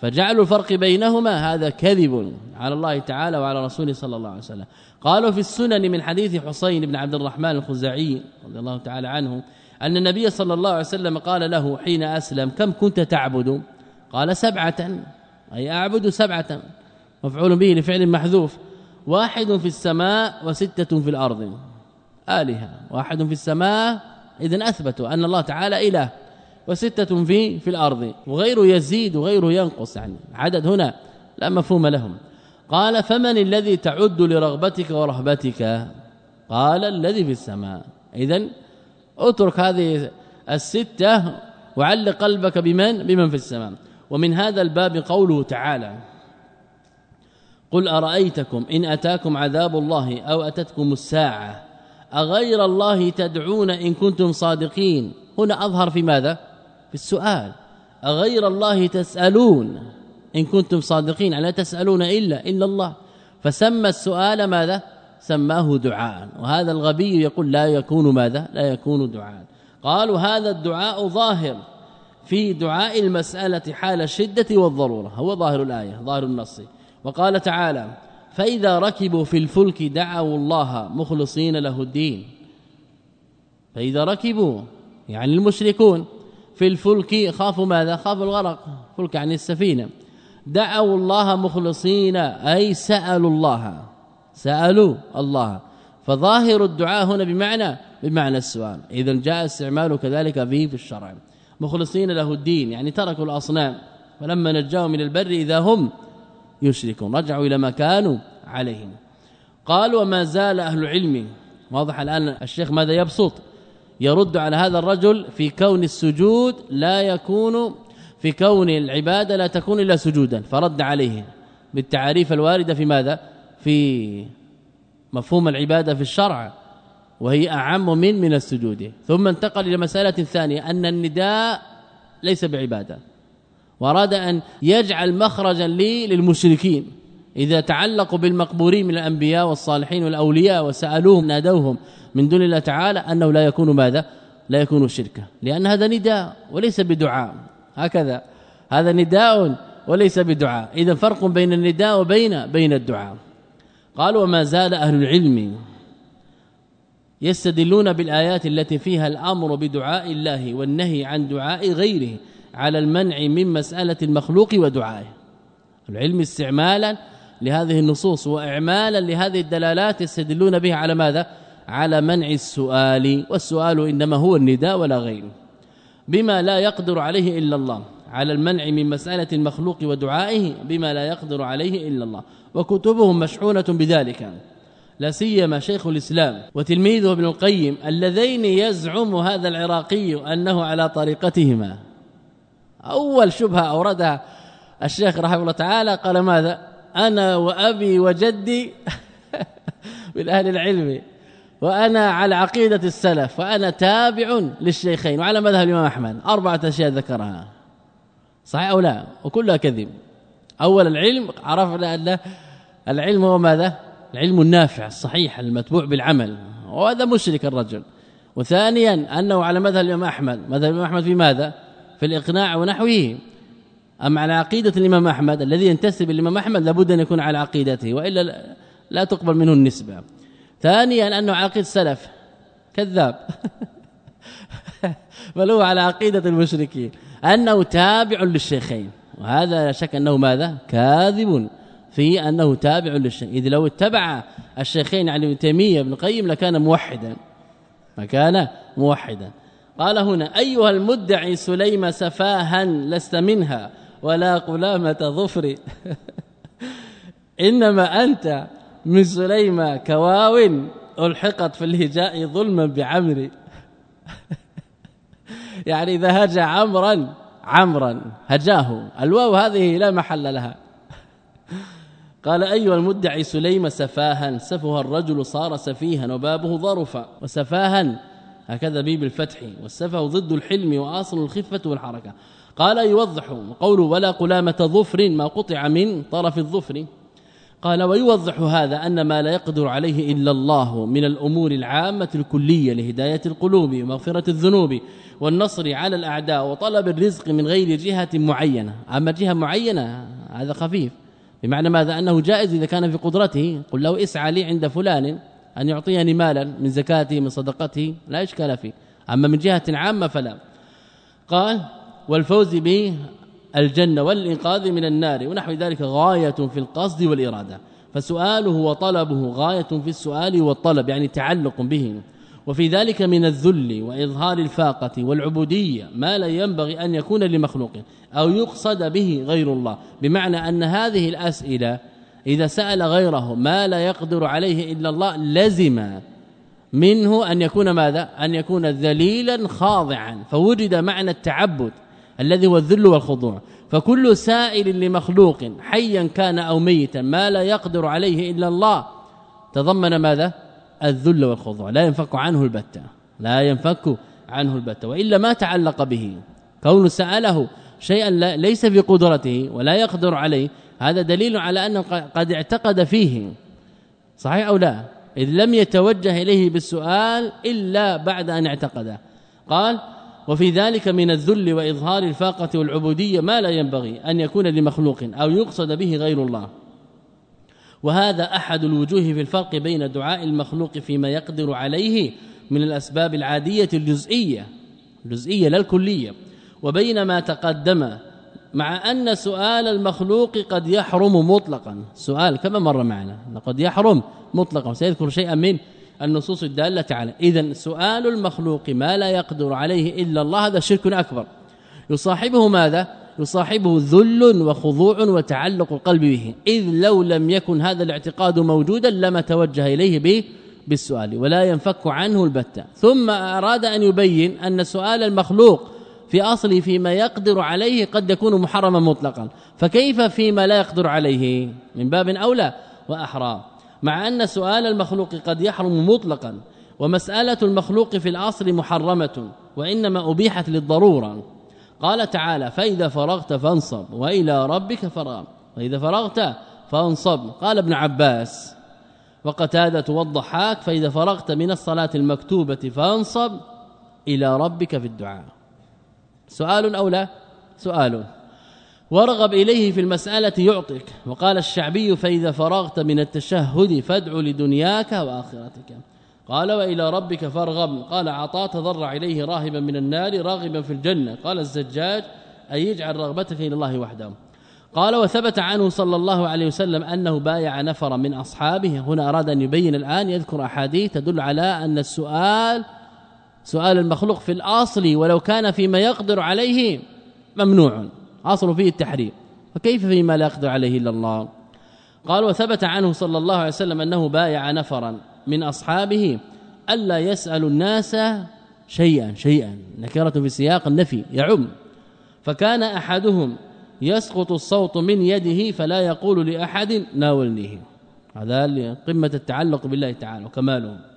فجعل الفرق بينهما هذا كذب على الله تعالى وعلى رسوله صلى الله عليه وسلم. قالوا في السنن من حديث حسين بن عبد الرحمن الخزاعي رضي الله تعالى عنه أن النبي صلى الله عليه وسلم قال له حين أسلم كم كنت تعبد؟ قال سبعة. أي أعبد سبعة. مفعول به لفعل محذوف. واحد في السماء وستة في الأرض. آلهة. واحد في السماء إذن أثبتوا أن الله تعالى إله. وستة في في الأرض. وغيره يزيد وغيره ينقص يعني عدد هنا لا مفهوم لهم. قال فمن الذي تعد لرغبتك ورهبتك؟ قال الذي في السماء. إذن اترك هذه الستة وعلق قلبك بمن؟ بمن في السماء. ومن هذا الباب قوله تعالى قل أرأيتكم إن أتاكم عذاب الله أو أتتكم الساعة أغير الله تدعون إن كنتم صادقين؟ هنا أظهر في ماذا؟ في السؤال. أغير الله تسألون إن كنتم صادقين لا تسألون إلا إلا الله. فسمى السؤال ماذا؟ سماه دعاء. وهذا الغبي يقول لا يكون ماذا؟ لا يكون دعاء. قالوا هذا الدعاء ظاهر في دعاء المسألة حال الشدة والضرورة. هو ظاهر الآية ظاهر النص. وقال تعالى فإذا ركبوا في الفلك دعوا الله مخلصين له الدين. فإذا ركبوا يعني المشركون في الفلك خافوا ماذا؟ خافوا الغرق فلك عن السفينة. دعوا الله مخلصين أي سألوا الله سألوا الله. فظاهر الدعاء هنا بمعنى بمعنى السؤال. اذا جاء استعماله كذلك فيه في الشرع. مخلصين له الدين يعني تركوا الأصنام. فلما نجاهم من البر إذا هم يشركون. رجعوا إلى ما كانوا عليهم. قال وما زال أهل العلم. واضح الآن الشيخ ماذا يبسط؟ يرد على هذا الرجل في كون السجود لا يكون في كون العبادة لا تكون إلا سجودا. فرد عليه بالتعاريف الواردة في ماذا؟ في مفهوم العبادة في الشرع وهي أعم من من السجود. ثم انتقل إلى مسألة ثانية أن النداء ليس بعبادة. وأراد أن يجعل مخرجا لي للمشركين. إذا تعلقوا بالمقبورين من الأنبياء والصالحين والأولياء وسألوهم نادوهم من دون الله تعالى أنه لا يكون ماذا؟ لا يكون شركا. لأن هذا نداء وليس بدعاء. هكذا. هذا نداء وليس بدعاء. إذا فرق بين النداء وبين بين الدعاء. قالوا وما زال أهل العلم يستدلون بالآيات التي فيها الأمر بدعاء الله والنهي عن دعاء غيره. على المنع من مسألة المخلوق ودعائه. العلم استعمالا لهذه النصوص واعمالا لهذه الدلالات يستدلون بها على ماذا؟ على منع السؤال والسؤال إنما هو النداء ولا غيره بما لا يقدر عليه إلا الله. على المنع من مسألة المخلوق ودعائه بما لا يقدر عليه إلا الله. وكتبهم مشحونة بذلك. لا سيما شيخ الإسلام وتلميذه ابن القيم اللذين يزعم هذا العراقي أنه على طريقتهما. أول شبهة أوردها الشيخ رحمه الله تعالى قال ماذا؟ أنا وأبي وجدي من أهل العلم وأنا على عقيدة السلف وأنا تابع للشيخين وعلى مذهب الإمام أحمد أربعة أشياء ذكرها. صحيح أو لا؟ وكلها كذب. أول العلم عرفنا أن العلم هو ماذا؟ العلم النافع الصحيح المتبوع بالعمل وهذا مشرك الرجل. وثانيا أنه على مذهب الإمام أحمد مذهب الإمام أحمد في ماذا؟ في الإقناع ونحوه. اما على عقيدة الإمام أحمد؟ الذي ينتسب للامام أحمد لابد أن يكون على عقيدته وإلا لا تقبل منه النسبة. ثانيا انه عقيده السلف. كذاب. بل هو على عقيدة المشركين. أنه تابع للشيخين. وهذا لا شك أنه ماذا؟ كاذب في أنه تابع للشيخ إذ لو اتبع الشيخين علي بن تيمية ابن القيم لكان موحدا. فكان موحدا. قال هنا أيها المدعي سليم سفاها لست منها ولا قلامه ظفر إنما أنت من سليم كواو ألحقت في الهجاء ظلما بعمري. يعني إذا هجا عمرا عمرا هجاه. الواو هذه لا محل لها. قال أيها المدعي سليم سفاها سفه الرجل صار سفيها وبابه ظرفا. وسفاها هكذا بي بالفتح والسفه ضد الحلم واصل الخفه والحركه. قال يوضح قوله ولا قلامة ظفر ما قطع من طرف الظفر. قال ويوضح هذا أن ما لا يقدر عليه إلا الله من الأمور العامة الكلية لهداية القلوب ومغفرة الذنوب والنصر على الأعداء وطلب الرزق من غير جهة معينة. أما جهة معينة هذا خفيف. بمعنى ماذا؟ أنه جائز إذا كان في قدرته. قل له اسعى لي عند فلان أن يعطيني مالا من زكاته من صدقته لا إشكال فيه. أما من جهة عامة فلا. قال والفوز به الجنه والإنقاذ من النار ونحو ذلك غاية في القصد والإرادة. فسؤاله وطلبه غاية في السؤال والطلب يعني تعلق به. وفي ذلك من الذل وإظهار الفاقة والعبودية ما لا ينبغي أن يكون لمخلوق أو يقصد به غير الله. بمعنى أن هذه الأسئلة إذا سأل غيره ما لا يقدر عليه إلا الله لزم منه أن يكون ماذا؟ أن يكون ذليلا خاضعا. فوجد معنى التعبد الذي هو الذل والخضوع. فكل سائل لمخلوق حيا كان أو ميتا ما لا يقدر عليه إلا الله تضمن ماذا؟ الذل والخضوع. لا ينفك عنه البتة. لا ينفك عنه البتة. وإلا ما تعلق به. كون سأله شيئا ليس في قدرته ولا يقدر عليه هذا دليل على أنه قد اعتقد فيه. صحيح أو لا؟ إذ لم يتوجه إليه بالسؤال إلا بعد أن اعتقده قال وفي ذلك من الذل وإظهار الفاقة والعبودية ما لا ينبغي أن يكون لمخلوق أو يقصد به غير الله. وهذا أحد الوجوه في الفرق بين دعاء المخلوق فيما يقدر عليه من الأسباب العادية الجزئية الجزئيه لا الكلية وبين ما تقدم مع أن سؤال المخلوق قد يحرم مطلقا. سؤال كما مر معنا قد يحرم مطلقا. سيذكر شيئا من النصوص الدالة على اذا سؤال المخلوق ما لا يقدر عليه إلا الله هذا شرك أكبر. يصاحبه ماذا؟ يصاحبه ذل وخضوع وتعلق القلب به. إذ لو لم يكن هذا الاعتقاد موجودا لما توجه إليه به بالسؤال ولا ينفك عنه البتة. ثم أراد أن يبين أن سؤال المخلوق في اصله فيما يقدر عليه قد يكون محرما مطلقا. فكيف فيما لا يقدر عليه؟ من باب أولى وأحرى. مع أن سؤال المخلوق قد يحرم مطلقا ومسألة المخلوق في الأصل محرمة وإنما أبيحت للضرورة. قال تعالى فإذا فرغت فانصب وإلى ربك فرغ وإذا فرغت فانصب. قال ابن عباس وقتادة والضحاك فإذا فرغت من الصلاة المكتوبة فانصب إلى ربك في الدعاء. سؤال أو لا؟ سؤال. ورغب إليه في المسألة يعطيك. وقال الشعبي فإذا فرغت من التشهد فادع لدنياك وآخرتك. قال وإلى ربك فارغب. قال عطاء تضرع إليه راهبا من النار راغبا في الجنة. قال الزجاج أي يجعل رغبتك إلى الله وحده. قال وثبت عنه صلى الله عليه وسلم أنه بايع نفرا من أصحابه. هنا أراد أن يبين الآن يذكر أحاديث تدل على أن السؤال سؤال المخلوق في الأصل ولو كان فيما يقدر عليه ممنوع. أصل فيه التحريم. فكيف فيما لا يقدر عليه إلا الله؟ قال وثبت عنه صلى الله عليه وسلم أنه بايع نفرا من أصحابه ألا يسأل الناس شيئا شيئا. نكرة في سياق النفي يعم. فكان أحدهم يسقط الصوت من يده فلا يقول لأحد ناولنيه. هذا قمه التعلق بالله تعالى وكماله.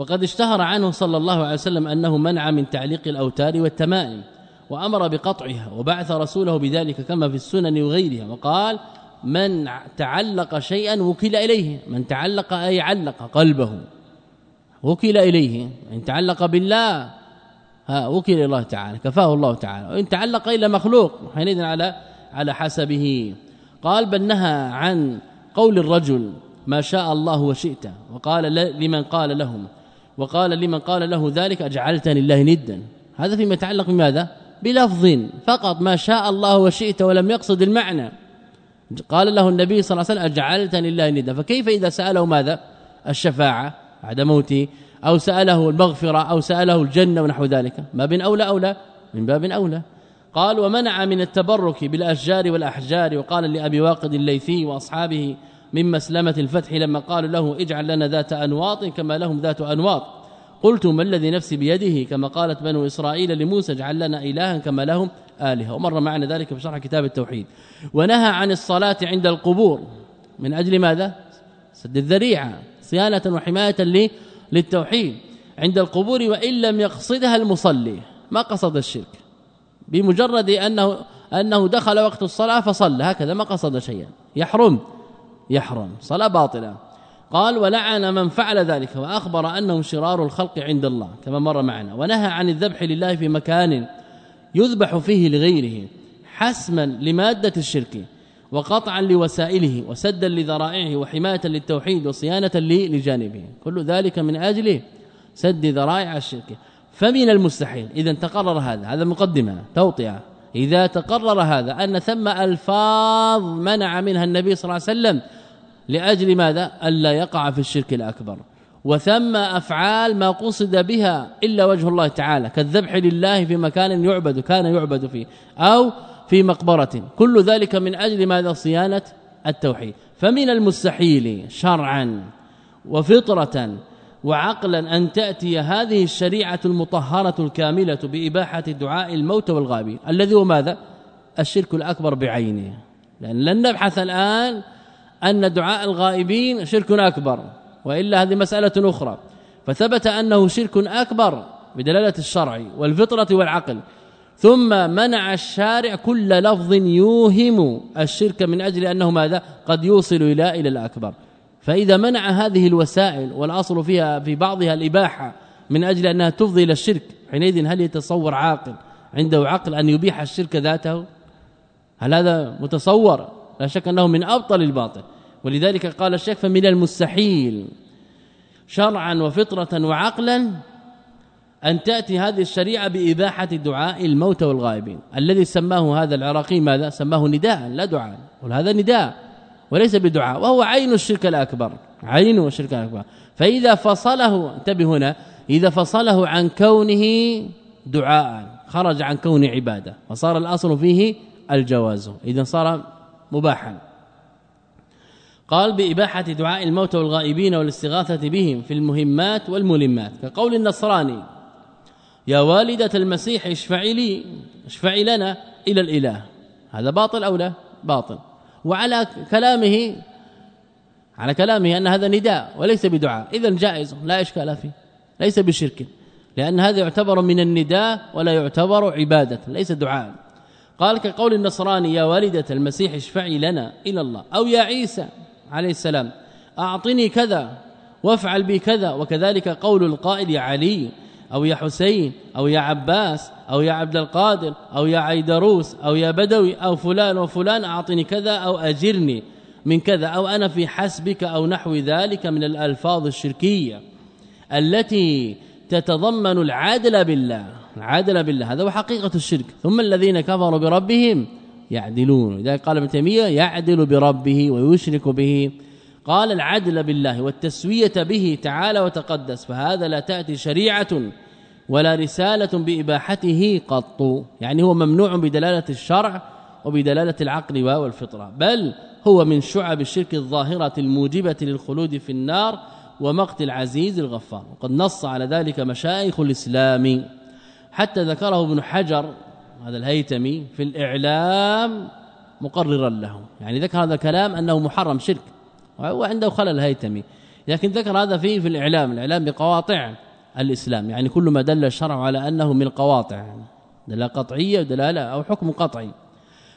وقد اشتهر عنه صلى الله عليه وسلم أنه منع من تعليق الأوتار والتمائم وأمر بقطعها وبعث رسوله بذلك كما في السنن وغيرها وقال من تعلق شيئا وكل إليه من تعلق أي علق قلبه وكل إليه إن تعلق بالله ها وكل الله تعالى كفاه الله تعالى وإن تعلق إلى مخلوق حينئذ على على حسبه. قال بل نهى عن قول الرجل ما شاء الله وشئت. وقال لمن قال لهم وقال لمن قال له ذلك أجعلتني الله ندا. هذا فيما يتعلق بماذا؟ بلفظ. فقط ما شاء الله وشئت ولم يقصد المعنى. قال له النبي صلى الله عليه وسلم أجعلتني لله ندا. فكيف إذا سأله ماذا؟ الشفاعة بعد موته أو سأله المغفرة أو سأله الجنة ونحو ذلك. ما بين أولى اولى من باب أولى. قال ومنع من التبرك بالأشجار والأحجار. وقال لأبي واقد الليثي وأصحابه من مسلمة الفتح لما قالوا له اجعل لنا ذات أنواط كما لهم ذات أنواط. قلت ما الذي نفسي بيده؟ كما قالت بنو إسرائيل لموسى اجعل لنا إلها كما لهم آلهة. ومر معنا ذلك في شرح كتاب التوحيد. ونهى عن الصلاة عند القبور. من أجل ماذا؟ سد الذريعة. صيانة وحماية للتوحيد. عند القبور وإن لم يقصدها المصلي. ما قصد الشرك. بمجرد انه أنه دخل وقت الصلاة فصلى. هكذا ما قصد شيئا. يحرم. يحرم. صلاة باطلة. قال ولعن من فعل ذلك. وأخبر انهم شرار الخلق عند الله كما مر معنا. ونهى عن الذبح لله في مكان يذبح فيه لغيره حسما لمادة الشرك وقطعا لوسائله وسدا لذرائعه وحماية للتوحيد وصيانة لجانبه. كل ذلك من أجل سد ذرائع الشرك. فمن المستحيل. اذا تقرر هذا. هذا مقدمة توطئة. إذا تقرر هذا أن ثم ألفاظ منع منها النبي صلى الله عليه وسلم لأجل ماذا؟ ألا يقع في الشرك الأكبر. وثم أفعال ما قصد بها إلا وجه الله تعالى كالذبح لله في مكان يعبد كان يعبد فيه أو في مقبرة. كل ذلك من أجل ماذا؟ صيانة التوحيد. فمن المستحيل شرعا وفطرة وعقلا أن تأتي هذه الشريعة المطهرة الكاملة بإباحة دعاء الموت والغاب الذي هو ماذا؟ الشرك الأكبر بعينه. لأن لن نبحث الآن أن دعاء الغائبين شرك أكبر وإلا هذه مسألة أخرى. فثبت أنه شرك أكبر بدلالة الشرع والفطرة والعقل. ثم منع الشارع كل لفظ يوهم الشرك من أجل أنه ماذا؟ قد يوصل إلى إلى الأكبر. فإذا منع هذه الوسائل والأصل فيها في بعضها الإباحة من أجل أنها تفضي إلى الشرك حينئذ هل يتصور عاقل عنده عقل أن يبيح الشرك ذاته؟ هل هذا متصور؟ لا شك أنه من أبطل الباطل. ولذلك قال الشيخ فمن المستحيل شرعا وفطرة وعقلا أن تأتي هذه الشريعة بإباحة دعاء الموتى والغائبين. الذي سماه هذا العراقي ماذا؟ سماه نداء لا دعاء. وهذا نداء وليس بدعاء وهو عين الشرك الأكبر. عين الشرك الأكبر. فإذا فصله انتبه هنا إذا فصله عن كونه دعاء خرج عن كون عبادة وصار الأصل فيه الجواز. إذا صار مباحا. قال بإباحة دعاء الموتى والغائبين والاستغاثة بهم في المهمات والملمات. كقول النصراني يا والدة المسيح اشفعي لي اشفعي لنا إلى الإله. هذا باطل أو لا؟ باطل. وعلى كلامه على كلامه أن هذا نداء وليس بدعاء. إذا جائز لا إشكال فيه ليس بشرك. لأن هذا يعتبر من النداء ولا يعتبر عبادة ليس دعاء. قال كقول النصراني يا والدة المسيح اشفعي لنا إلى الله. أو يا عيسى عليه السلام أعطني كذا وافعل بي كذا. وكذلك قول القائل يا علي أو يا حسين أو يا عباس أو يا عبد القادر أو يا عيدروس أو يا بدوي أو فلان وفلان أعطني كذا أو أجرني من كذا أو أنا في حسبك أو نحو ذلك من الألفاظ الشركية التي تتضمن العدل بالله العدل بالله هذا هو حقيقة الشرك. ثم الذين كفروا بربهم يعدلون. لذلك قال ابن تيمية يعدل بربه ويشرك به. قال العدل بالله والتسوية به تعالى وتقدس فهذا لا تأتي شريعة ولا رسالة بإباحته قط. يعني هو ممنوع بدلالة الشرع وبدلالة العقل والفطرة بل هو من شعب الشرك الظاهرة الموجبة للخلود في النار ومقت العزيز الغفار. وقد نص على ذلك مشايخ الإسلام. حتى ذكره ابن حجر هذا الهيتمي في الإعلام مقررا له. يعني ذكر هذا الكلام أنه محرم شرك. وعنده خلل الهيتمي. لكن ذكر هذا فيه في الإعلام الإعلام بقواطع الإسلام. يعني كل ما دل الشرع على أنه من القواطع دلالة قطعية ودلاله أو حكم قطعي.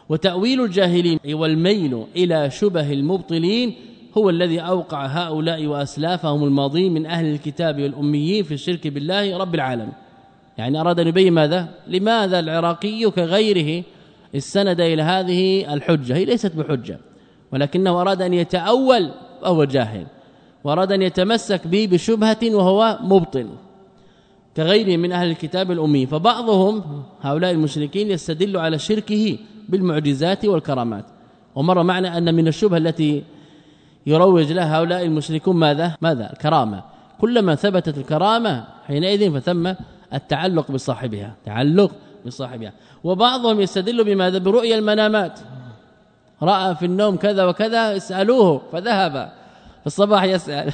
وتأويل الجاهلين والميل إلى شبه المبطلين هو الذي أوقع هؤلاء وأسلافهم الماضين من أهل الكتاب والأميين في الشرك بالله رب العالمين. يعني أراد أن يبين ماذا؟ لماذا العراقي كغيره استند إلى هذه الحجة؟ هي ليست بحجة ولكنه أراد أن يتأول وهو جاهل وأراد أن يتمسك به بشبهة وهو مبطل كغيره من أهل الكتاب الامي فبعضهم هؤلاء المشركين يستدل على شركه بالمعجزات والكرامات. ومر معنا أن من الشبهة التي يروج لها هؤلاء المشركون ماذا؟ ماذا؟ الكرامة. كلما ثبتت الكرامة حينئذ فثم التعلق بصاحبها. تعلق بصاحبها. وبعضهم يستدل بماذا؟ برؤيا المنامات. رأى في النوم كذا وكذا اسألوه فذهب. في الصباح يسأل.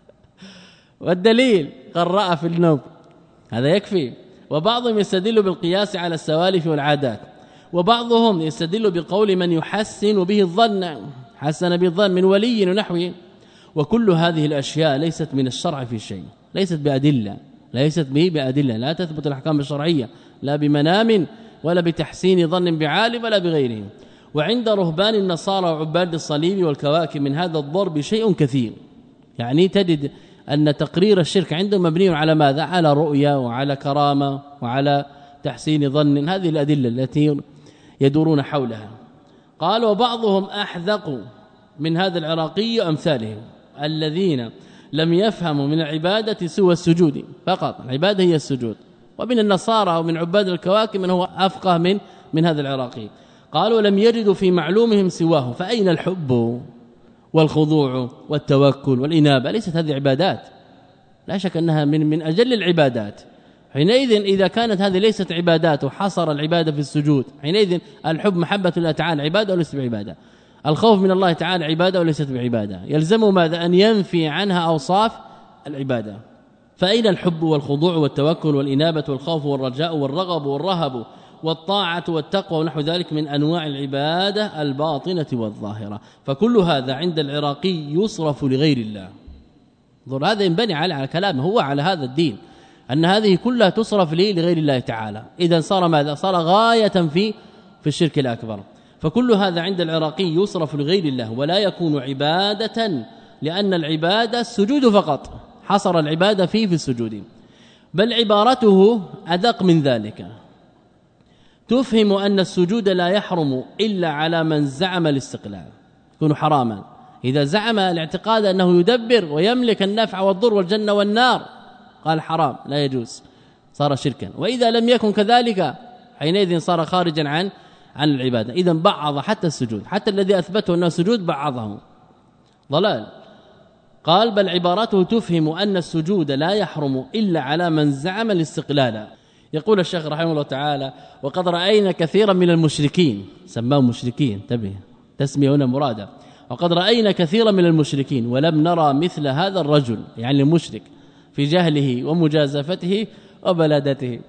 والدليل قال رأى في النوم. هذا يكفي. وبعضهم يستدل بالقياس على السوالف والعادات. وبعضهم يستدل بقول من يحسن به الظن. حسن به الظن من ولي ونحوه. وكل هذه الأشياء ليست من الشرع في شيء ليست بأدلة ليست به بأدلة لا تثبت الأحكام الشرعية لا بمنام ولا بتحسين ظن بعالم ولا بغيره. وعند رهبان النصارى وعباد الصليب والكواكب من هذا الضرب شيء كثير. يعني تجد أن تقرير الشرك عندهم مبني على ماذا؟ على رؤيا وعلى كرامة وعلى تحسين ظن. هذه الأدلة التي يدورون حولها. قال وبعضهم أحذق من هذا العراقي امثالهم الذين لم يفهموا من العبادة سوى السجود فقط العبادة هي السجود. ومن النصارى ومن عباد الكواكب من هو أفقه من من هذا العراقي. قالوا لم يجدوا في معلومهم سواه فأين الحب والخضوع والتوكل والإنابة؟ ليست هذه عبادات. لا شك أنها من من أجل العبادات. حينئذ إذا كانت هذه ليست عبادات وحصر العبادة في السجود حينئذ الحب محبة الله تعالى عبادة وليست بعبادة. الخوف من الله تعالى عبادة وليست بعبادة. يلزم ماذا؟ أن ينفي عنها أوصاف العبادة. فأين الحب والخضوع والتوكل والإنابة والخوف والرجاء والرغب والرهب والطاعة والتقوى ونحو ذلك من أنواع العبادة الباطنة والظاهرة؟ فكل هذا عند العراقي يصرف لغير الله. هذا ينبني على كلامه هو على هذا الدين. أن هذه كلها تصرف لي لغير الله تعالى. إذا صار ماذا؟ صار غاية في في الشرك الأكبر. فكل هذا عند العراقي يصرف لغير الله ولا يكون عبادة لأن العبادة السجود فقط. حصر العبادة فيه في السجود. بل عبارته أدق من ذلك. تفهم أن السجود لا يحرم إلا على من زعم الاستقلال. يكون حراما. إذا زعم الاعتقاد أنه يدبر ويملك النفع والضر والجنة والنار قال حرام لا يجوز. صار شركا. وإذا لم يكن كذلك حينئذ صار خارجا عن عن العبادة. اذا بعض حتى السجود حتى الذي أثبته أنه سجود بعضه ضلال. قال بل عبارته تفهم أن السجود لا يحرم إلا على من زعم الاستقلال. يقول الشيخ رحمه الله تعالى وقد رأينا كثيرا من المشركين. سماهم مشركين انتبه. تسمية هنا مرادة. وقد رأينا كثيرا من المشركين ولم نرى مثل هذا الرجل. يعني المشرك. في جهله ومجازفته وبلادته.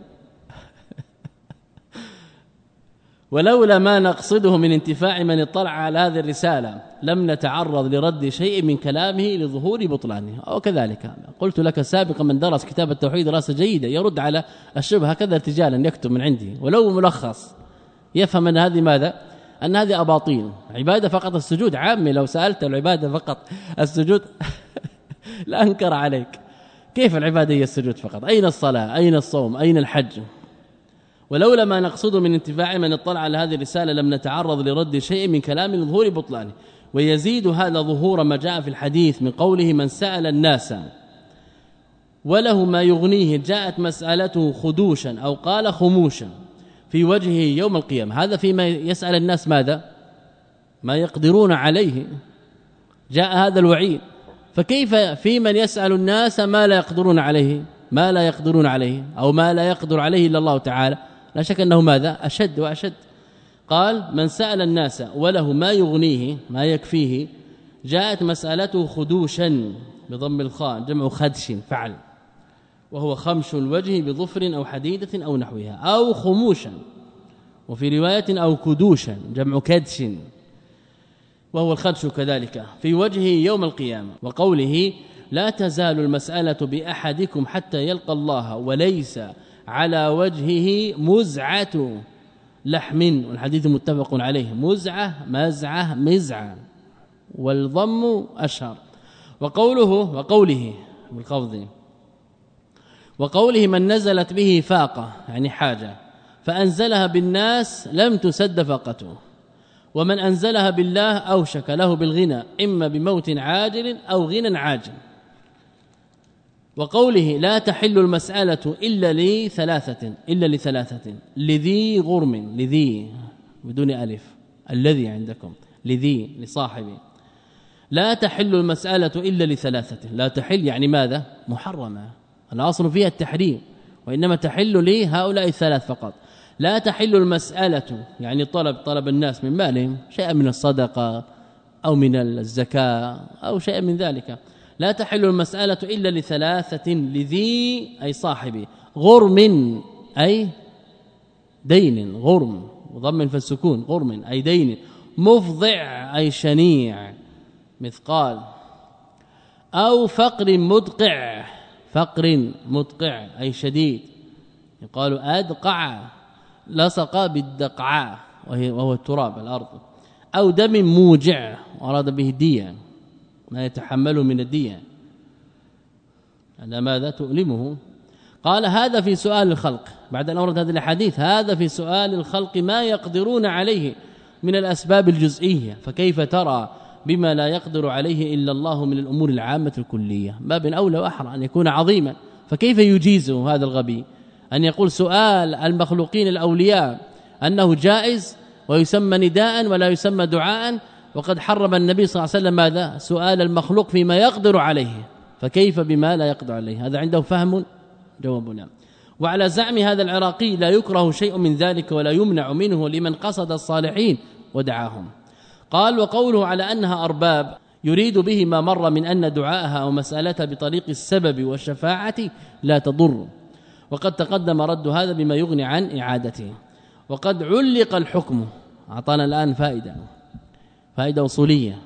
ولولا ما نقصده من انتفاع من اطلع على هذه الرسالة لم نتعرض لرد شيء من كلامه لظهور بطلانه. أو كذلك. قلت لك سابقا من درس كتاب التوحيد دراسة جيدة يرد على الشبهة كذا ارتجالا يكتب من عندي. ولو ملخص. يفهم أن هذه ماذا؟ أن هذه أباطيل. عبادة فقط السجود. عامي لو سألت العبادة فقط السجود. لا أنكر عليك. كيف العباده هي السجود فقط؟ أين الصلاة؟ أين الصوم؟ أين الحج؟ ولولا ما نقصد من انتفاع من اطلع على هذه الرسالة لم نتعرض لرد شيء من كلام لظهور بطلانه. ويزيد هذا ظهور ما جاء في الحديث من قوله من سأل الناس وله ما يغنيه جاءت مسألته خدوشا أو قال خموشا في وجهه يوم القيامة. هذا فيما يسأل الناس ماذا؟ ما يقدرون عليه. جاء هذا الوعيد. فكيف في من يسأل الناس ما لا يقدرون عليه؟ ما لا يقدرون عليه أو ما لا يقدر عليه إلا الله تعالى. لا شك أنه ماذا؟ أشد وأشد. قال من سأل الناس وله ما يغنيه ما يكفيه جاءت مسألته خدوشا بضم الخاء جمع خدش فعل وهو خمش الوجه بظفر أو حديدة أو نحوها أو خموشا وفي رواية أو كدوشا جمع كدش وهو الخدش كذلك في وجهه يوم القيامة. وقوله لا تزال المسألة بأحدكم حتى يلقى الله وليس على وجهه مزعة لحم. والحديث متفق عليه. مزعة مزعة مزعة. والضم أشهر. وقوله وقوله بالقبض وقوله من نزلت به فاقة يعني حاجة. فأنزلها بالناس لم تسد فاقته. ومن أنزلها بالله أوشك له بالغنى إما بموت عاجل أو غنى عاجل. وقوله لا تحل المسألة إلا لثلاثة إلا لثلاثة لذي غرم لذي بدون ألف الذي عندكم لذي لصاحبه لا تحل المسألة إلا لثلاثة. لا تحل يعني ماذا؟ محرمة. الأصل فيها التحريم وإنما تحل لي هؤلاء الثلاث فقط. لا تحل المسألة يعني طلب طلب الناس من مالهم شيئا من الصدقة أو من الزكاة أو شيئا من ذلك. لا تحل المسألة إلا لثلاثة لذي أي صاحبي غرم أي دين غرم وضم فالسكون غرم أي دين مفضع أي شنيع مثقال أو فقر مدقع فقر مدقع أي شديد. يقال أدقع. لصق بالدقعاء وهو التراب الأرض. أو دم موجع أراد به ديا ما يتحمله من الدية. هذا ماذا تؤلمه؟ قال هذا في سؤال الخلق. بعد أن أورد هذه الاحاديث هذا في سؤال الخلق ما يقدرون عليه من الأسباب الجزئية. فكيف ترى بما لا يقدر عليه إلا الله من الأمور العامة الكلية؟ باب أولى وأحرى أن يكون عظيما. فكيف يجيزه هذا الغبي؟ أن يقول سؤال المخلوقين الأولياء أنه جائز ويسمى نداء ولا يسمى دعاء وقد حرم النبي صلى الله عليه وسلم ماذا سؤال المخلوق فيما يقدر عليه. فكيف بما لا يقدر عليه؟ هذا عنده فهم؟ جوابنا وعلى زعم هذا العراقي لا يكره شيء من ذلك ولا يمنع منه لمن قصد الصالحين ودعاهم. قال وقوله على أنها أرباب يريد به ما مر من أن دعاءها أو بطريق السبب والشفاعة لا تضر. وقد تقدم رد هذا بما يغني عن إعادته. وقد علق الحكم. أعطانا الآن فائدة. فائدة أصولية.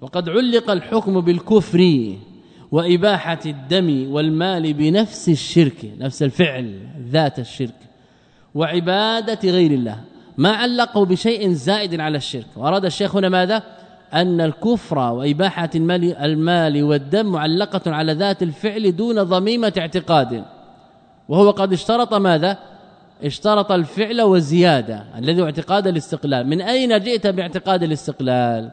وقد علق الحكم بالكفر وإباحة الدم والمال بنفس الشرك نفس الفعل ذات الشرك وعبادة غير الله. ما علقه بشيء زائد على الشرك. واراد الشيخ هنا ماذا؟ أن الكفر وإباحة المال, المال والدم معلقة على ذات الفعل دون ضميمة اعتقاد. وهو قد اشترط ماذا؟ اشترط الفعل وزيادة الذي هو اعتقاد الاستقلال. من أين جئت باعتقاد الاستقلال؟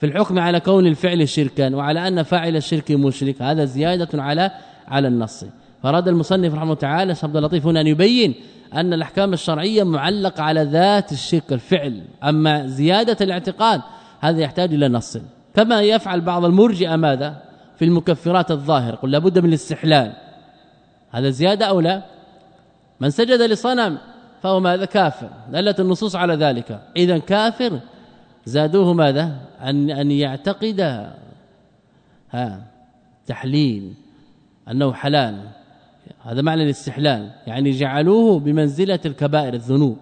في الحكم على كون الفعل شركا وعلى أن فاعل الشرك مشرك هذا زيادة على على النص. فراد المصنف رحمه الله تعالى عبد اللطيف هنا أن يبين أن الأحكام الشرعية معلقة على ذات الشرك الفعل. أما زيادة الاعتقاد هذا يحتاج إلى نص. كما يفعل بعض المرجئة ماذا؟ في المكفرات الظاهر قل لابد من الاستحلال. هذا زيادة أو لا؟ من سجد لصنم فهو ماذا؟ كافر. دلت النصوص على ذلك. اذا كافر زادوه ماذا؟ أن أن يعتقد. ها تحليل. أنه حلال. هذا معنى الاستحلال. يعني جعلوه بمنزلة الكبائر الذنوب.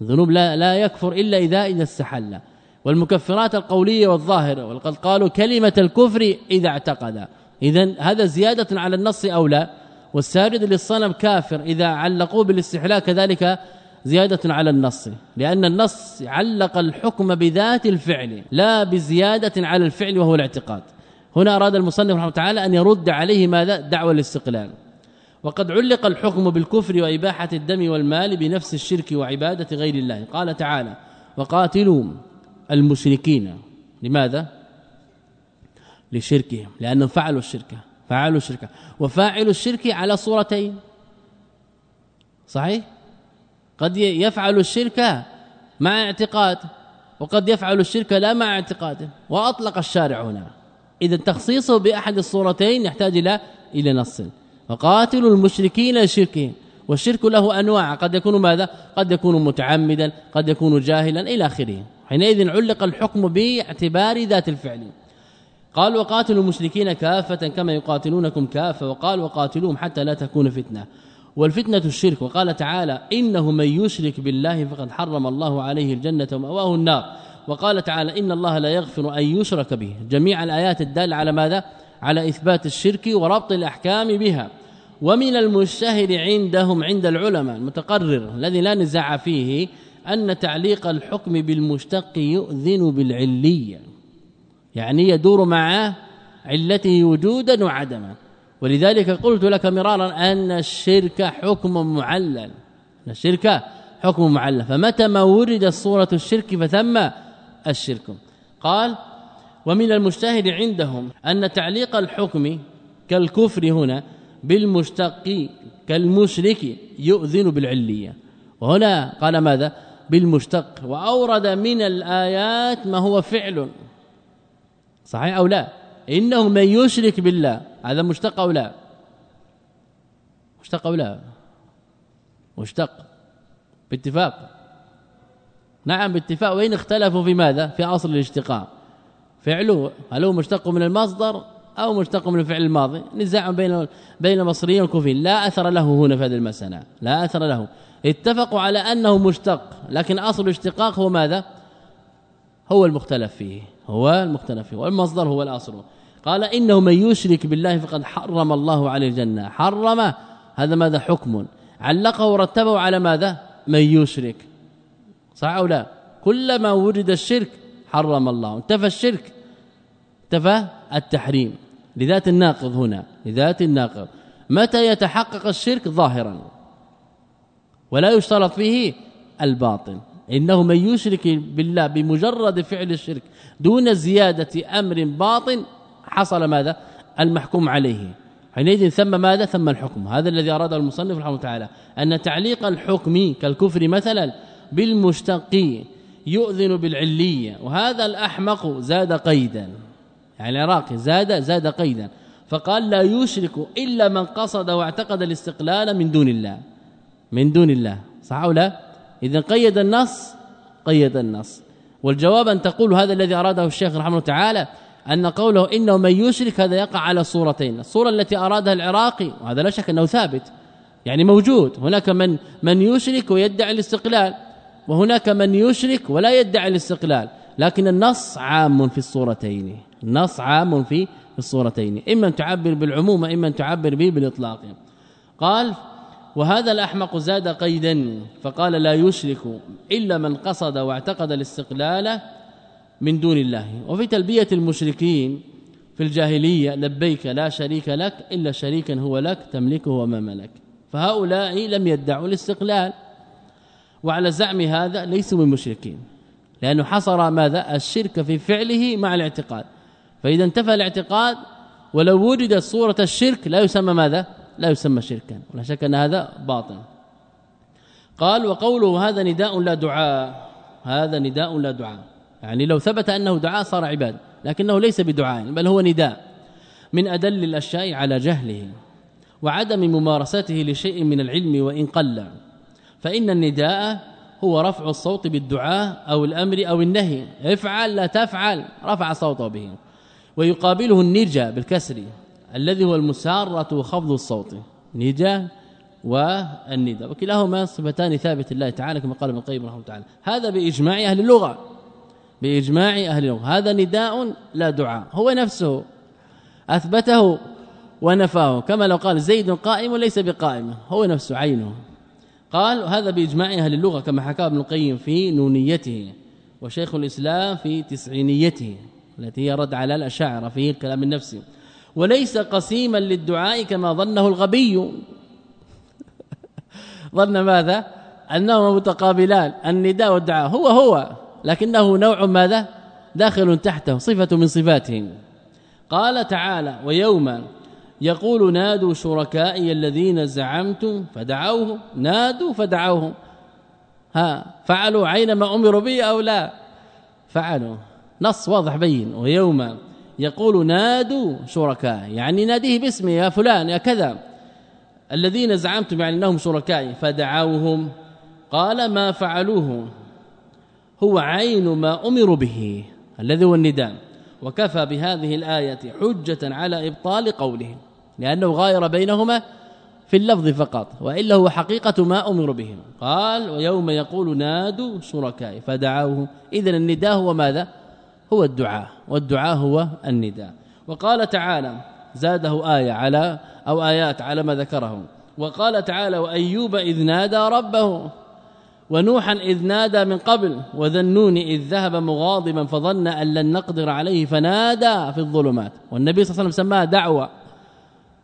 الذنوب لا لا يكفر إلا إذا إذا استحل. والمكفرات القولية والظاهرة. وقد قالوا كلمة الكفر إذا اعتقد. اذا هذا زيادة على النص أو لا؟ والساجد للصنم كافر إذا علقوه بالاستحلال كذلك زيادة على النص لأن النص علق الحكم بذات الفعل لا بزيادة على الفعل وهو الاعتقاد. هنا أراد المصنف رحمه الله تعالى أن يرد عليه ماذا؟ دعوى الاستقلال. وقد علق الحكم بالكفر وإباحة الدم والمال بنفس الشرك وعبادة غير الله. قال تعالى وقاتلوا المشركين. لماذا؟ لشركهم لأنهم فعلوا الشرك. فعلوا الشرك. وفاعل الشرك على صورتين. صحيح؟ قد يفعل الشرك مع اعتقاد وقد يفعل الشرك لا مع اعتقاد. وأطلق الشارع هنا. إذا تخصيصه بأحد الصورتين يحتاج إلى إلى نص. وقاتلوا المشركين لشركهم. والشرك له أنواع. قد يكون ماذا؟ قد يكون متعمدا قد يكون جاهلا إلى آخره. حينئذ علق الحكم باعتبار ذات الفعل. قال وقاتلوا المشركين كافة كما يقاتلونكم كافة وقال وقاتلوهم حتى لا تكون فتنة. والفتنة الشرك وقال تعالى إنه من يشرك بالله فقد حرم الله عليه الجنة ومأواه النار. وقال تعالى إن الله لا يغفر أن يشرك به. جميع الآيات الدالة على ماذا؟ على إثبات الشرك وربط الأحكام بها. ومن المشتهر عندهم عند العلماء المتقرر الذي لا نزاع فيه أن تعليق الحكم بالمشتق يؤذن بالعلية. يعني يدور مع علته وجودا وعدما. ولذلك قلت لك مرارا أن الشرك حكم معلل. أن الشرك حكم معلل. فمتى ما ورد صورة الشرك فثم الشرك. قال ومن المجتهد عندهم أن تعليق الحكم كالكفر هنا بالمشتق كالمشرك يؤذن بالعلية. وهنا قال ماذا؟ بالمشتق. وأورد من الآيات ما هو فعل. صحيح أو لا؟ انه من يشرك بالله هذا مشتق أو لا؟ مشتق أو لا؟ مشتق باتفاق. نعم باتفاق. وين اختلفوا في ماذا؟ في أصل الاشتقاق. فعله هل هو مشتق من المصدر أو مشتق من الفعل الماضي؟ نزاع بين بين المصريين والكوفيين لا أثر له هنا في هذه المسألة. لا أثر له. اتفقوا على أنه مشتق لكن أصل الاشتقاق هو ماذا؟ هو المختلف فيه. هو المختلف فيه والمصدر هو الاصل قال إنه من يشرك بالله فقد حرم الله عليه الجنة. حرم هذا ماذا؟ حكم. علقه ورتبه على ماذا؟ من يشرك. صح أو لا؟ كلما ورد الشرك حرم الله. انتفى الشرك. انتفى التحريم. لذات الناقض هنا. لذات الناقض. متى يتحقق الشرك؟ ظاهرا. ولا يشترط فيه الباطن إنه من يشرك بالله بمجرد فعل الشرك دون زيادة أمر باطن حصل ماذا؟ المحكوم عليه. حينئذ ثم ماذا؟ ثم الحكم. هذا الذي اراده المصنف رحمه تعالى. أن تعليق الحكم كالكفر مثلا بالمشتق يؤذن بالعليه وهذا الأحمق زاد قيدا. يعني العراقي زاد زاد قيدا. فقال لا يشرك إلا من قصد واعتقد الاستقلال من دون الله. من دون الله. صح أو لا؟ إذا قيد النص قيد النص. والجواب أن تقول هذا الذي أراده الشيخ رحمه الله تعالى أن قوله إنه من يشرك هذا يقع على صورتين. الصورة التي أرادها العراقي وهذا لا شك أنه ثابت يعني موجود. هناك من من يشرك ويدعي الاستقلال وهناك من يشرك ولا يدعي الاستقلال. لكن النص عام في الصورتين النص عام في الصورتين. إما أن تعبر بالعموم اما أن تعبر به بالإطلاق. قال وهذا الأحمق زاد قيدا فقال لا يشرك إلا من قصد واعتقد الاستقلال من دون الله. وفي تلبية المشركين في الجاهلية لبيك لا شريك لك إلا شريكا هو لك تملكه وما ملك. فهؤلاء لم يدعوا الاستقلال. وعلى زعم هذا ليسوا من مشركين لأنه حصر ماذا؟ الشرك في فعله مع الاعتقاد. فإذا انتفى الاعتقاد ولو وجدت صورة الشرك لا يسمى ماذا؟ لا يسمى شركا ولا شك أن هذا باطل. قال وقوله هذا نداء لا دعاء هذا نداء لا دعاء. يعني لو ثبت أنه دعاء صار عباد لكنه ليس بدعاء بل هو نداء. من أدل الأشياء على جهله وعدم ممارسته لشيء من العلم وإن قل. فإن النداء هو رفع الصوت بالدعاء أو الأمر أو النهي. افعل لا تفعل رفع صوته به. ويقابله النجا بالكسر. الذي هو المسارة وخفض الصوت نجا والندى وكلاهما صفتان ثابت الله تعالى كما قال ابن القيم رحمه الله تعالى. هذا بإجماع أهل اللغة بإجماع أهل اللغة. هذا نداء لا دعاء هو نفسه أثبته ونفاه. كما لو قال زيد قائم ليس بقائم هو نفسه عينه. قال هذا بإجماع أهل اللغة كما حكى ابن القيم في نونيته وشيخ الإسلام في تسعينيته التي هي رد على الأشاعرة في الكلام النفسي وليس قسيما للدعاء كما ظنه الغبي. ظن ماذا؟ أنهما متقابلان النداء والدعاء. هو هو لكنه نوع ماذا؟ داخل تحته صفة من صفاته. قال تعالى ويوما يقول نادوا شركائي الذين زعمتم فدعوهم نادوا فدعوهم ها فعلوا عين ما أمروا به أو لا؟ فعلوا. نص واضح بين. ويوم يقول نادوا شركاء. يعني ناديه باسمه يا فلان يا كذا. الذين زعمتم يعني إنهم شركائي فدعوهم قال ما فعلوه. هو عين ما أمروا به الذي هو النداء. وكفى بهذه الآية حجة على إبطال قولهم لأنه غاير بينهما في اللفظ فقط وإلا هو حقيقة ما أمر به. قال ويوم يقول نادوا شركائي فدعوه اذا النداء هو ماذا؟ هو الدعاء والدعاء هو النداء. وقال تعالى زاده آية على أو آيات على ما ذكره وقال تعالى وأيوب إذ نادى ربه ونوحا إذ نادى من قبل وذنون إذ ذهب مغاضبا فظن أن لن نقدر عليه فنادى في الظلمات. والنبي صلى الله عليه وسلم سماها دعوة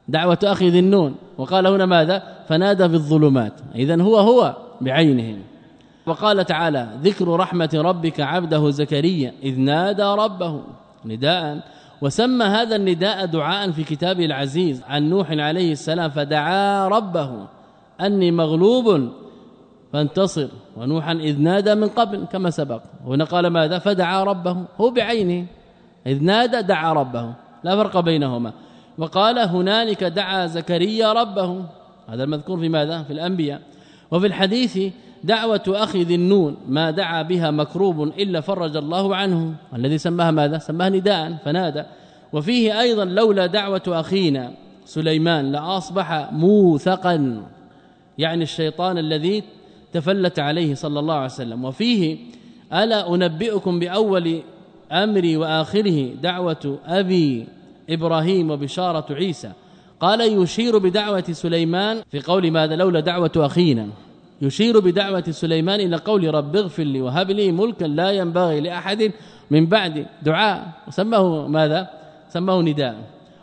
دعوة أخي ذي النون وقال هنا ماذا؟ فنادى في الظلمات. إذا هو هو بعينه وقال تعالى ذكر رحمة ربك عبده زكريا إذ نادى ربه نداء وسمى هذا النداء دعاء في كتابه العزيز عن نوح عليه السلام فدعا ربه أني مغلوب فانتصر ونوحا إذ نادى من قبل كما سبق هنا قال ماذا؟ فدعا ربه هو بعينه إذ نادى دعا ربه لا فرق بينهما وقال هنالك دعا زكريا ربه هذا المذكور في ماذا؟ في الأنبياء وفي الحديث دعوة أخي ذي النون ما دعا بها مكروب إلا فرج الله عنه. الذي سماها ماذا؟ سماها نداء فنادى. وفيه أيضا لولا دعوة أخينا سليمان لأصبح موثقا. يعني الشيطان الذي تفلت عليه صلى الله عليه وسلم. وفيه ألا أنبئكم بأول امري وآخره دعوة أبي إبراهيم وبشارة عيسى. قال يشير بدعوة سليمان في قول ماذا؟ لولا دعوة أخينا. يشير بدعوة سليمان إلى قول رب اغفر لي وهب لي ملكا لا ينبغي لأحد من بعد. دعاء. سماه ماذا؟ سماه نداء.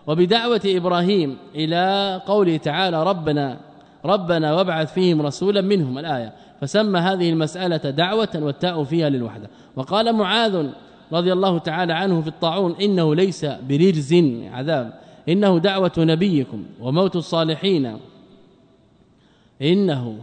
وبدعوة إبراهيم إلى قوله تعالى ربنا ربنا وابعث فيهم رسولا منهم. الآية. فسمى هذه المسألة دعوة والتاء فيها للوحدة. وقال معاذ رضي الله تعالى عنه في الطاعون إنه ليس برجز عذاب. إنه دعوة نبيكم وموت الصالحين. إنه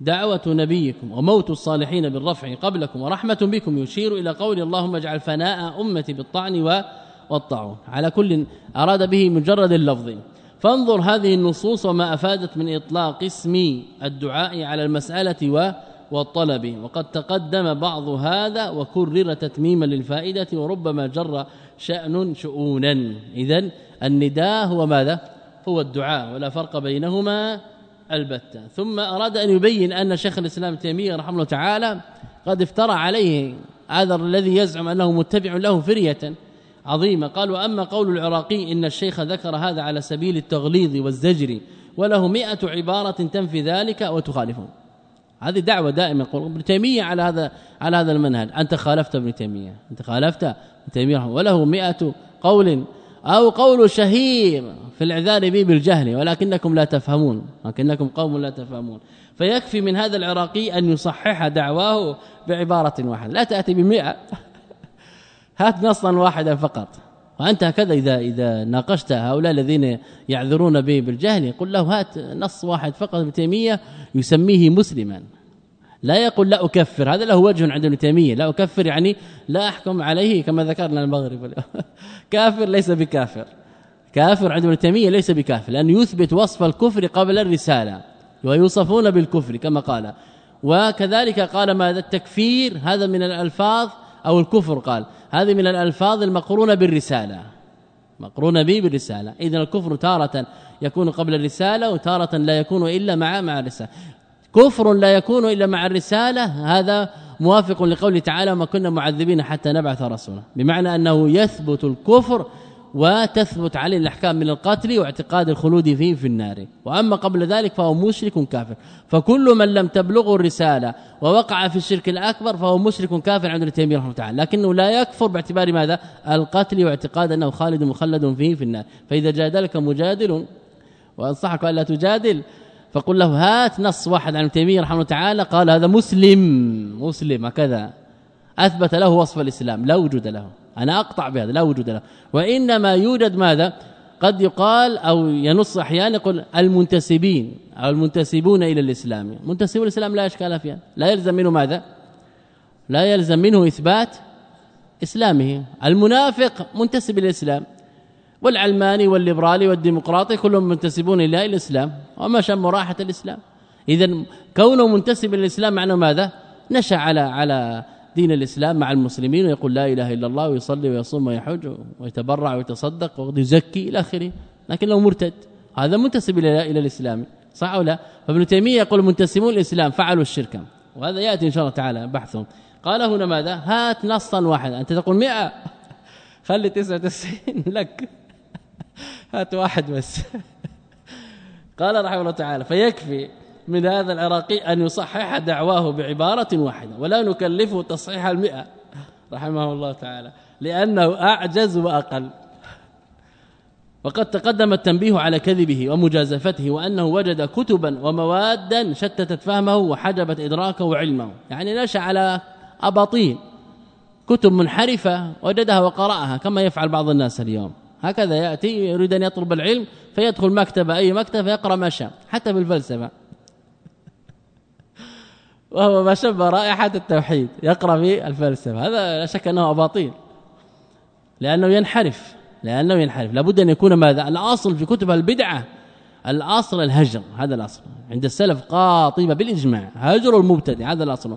دعوة نبيكم وموت الصالحين بالرفع قبلكم ورحمة بكم يشير إلى قول اللهم اجعل فناء أمتي بالطعن والطاعون. على كل أراد به مجرد اللفظ. فانظر هذه النصوص وما أفادت من إطلاق اسم الدعاء على المسألة والطلب. وقد تقدم بعض هذا وكرر تتميما للفائدة وربما جر شأن شؤونا. اذا النداء هو ماذا؟ هو الدعاء. ولا فرق بينهما البتة. ثم أراد أن يبين أن شيخ الإسلام تيمية رحمه الله تعالى قد افترى عليه هذا الذي يزعم أنه متبع له فرية عظيمة. قال وأما قول العراقي إن الشيخ ذكر هذا على سبيل التغليظ والزجر وله مئة عبارة تنفي ذلك وتخالفه. هذه دعوة دائما يقول ابن تيمية على هذا على هذا المنهج. أنت خالفت ابن تيمية. أنت خالفت ابن تيمية وله مئة قول أو قول شهير في الإعذار به بالجهل ولكنكم لا تفهمون ولكنكم قوم لا تفهمون. فيكفي من هذا العراقي أن يصحح دعواه بعبارة واحدة. لا تأتي بمئة. هات نصا واحدا فقط. وأنت هكذا إذا إذا ناقشت هؤلاء الذين يعذرون به بالجهل قل له هات نص واحد فقط ابن تيميه يسميه مسلما. لا يقول لا أكفر. هذا له وجه عند ابن تيمية. لا أكفر يعني لا أحكم عليه كما ذكرنا المغرب كافر ليس بكافر. كافر عند ابن تيمية ليس بكافر. لأنه يثبت وصف الكفر قبل الرسالة. ويوصفون بالكفر كما قال. وكذلك قال ماذا؟ التكفير. هذا من الألفاظ أو الكفر قال. هذه من الألفاظ المقرونة بالرسالة. مقرونة به بالرسالة. اذا الكفر تارة يكون قبل الرسالة وتارة لا يكون إلا مع مع الرسالة. كفر لا يكون إلا مع الرسالة. هذا موافق لقوله تعالى ما كنا معذبين حتى نبعث رسولا. بمعنى أنه يثبت الكفر وتثبت عليه الأحكام من القتل واعتقاد الخلود فيه في النار. وأما قبل ذلك فهو مشرك كافر. فكل من لم تبلغه الرسالة ووقع في الشرك الأكبر فهو مشرك كافر عند ابن تيمية رحمه الله لكنه لا يكفر باعتبار ماذا؟ القتل واعتقاد أنه خالد مخلد فيه في النار. فإذا جادلك مجادل وأنصحك الا تجادل. فقل له هات نص واحد عن ابن تيمية رحمه الله تعالى. قال هذا مسلم. مسلم هكذا. أثبت له وصف الإسلام. لا وجود له. أنا أقطع بهذا. لا وجود له. وإنما يوجد ماذا؟ قد يقال أو ينص أحيانا يقول المنتسبين أو المنتسبون إلى الإسلام. منتسبون الإسلام لا إشكال فيها. لا يلزم منه ماذا؟ لا يلزم منه إثبات إسلامه. المنافق منتسب إلى الإسلام. والعلماني والليبرالي والديمقراطي كلهم منتسبون إلى الإسلام. وما شم رائحة الإسلام. اذا كونه منتسب إلى الإسلام معناه ماذا؟ نشأ على على دين الإسلام مع المسلمين ويقول لا إله إلا الله ويصلي ويصوم ويحج ويتبرع ويتصدق ويزكي إلى آخره. لكنه مرتد هذا منتسب إلى إلى الإسلام. صح أو لا؟ فابن تيمية يقول منتسبون الإسلام فعلوا الشرك. وهذا يأتي إن شاء الله تعالى بحثهم. قال هنا ماذا؟ هات نصا واحدا. أنت تقول 100 خلي 99 لك. هات واحد بس. قال رحمه الله تعالى فيكفي من هذا العراقي أن يصحح دعواه بعبارة واحدة ولا نكلفه تصحيح المئة. رحمه الله تعالى لأنه أعجز وأقل. وقد تقدم التنبيه على كذبه ومجازفته وأنه وجد كتبا وموادا شتتت فهمه وحجبت إدراكه وعلمه. يعني نشأ على أباطيل. كتب منحرفة وجدها وقرأها كما يفعل بعض الناس اليوم. هكذا يأتي يريد أن يطلب العلم فيدخل مكتبة أي مكتبة فيقرأ ما شاء حتى بالفلسفة. وهو ما شبه رائحة التوحيد يقرأ في الفلسفة. هذا لا شك أنه أباطيل. لأنه ينحرف لأنه ينحرف. لابد أن يكون ماذا؟ الأصل في كتب البدعة الأصل الهجر. هذا الأصل. عند السلف قاطبه بالإجماع. هجر المبتدع هذا الأصل.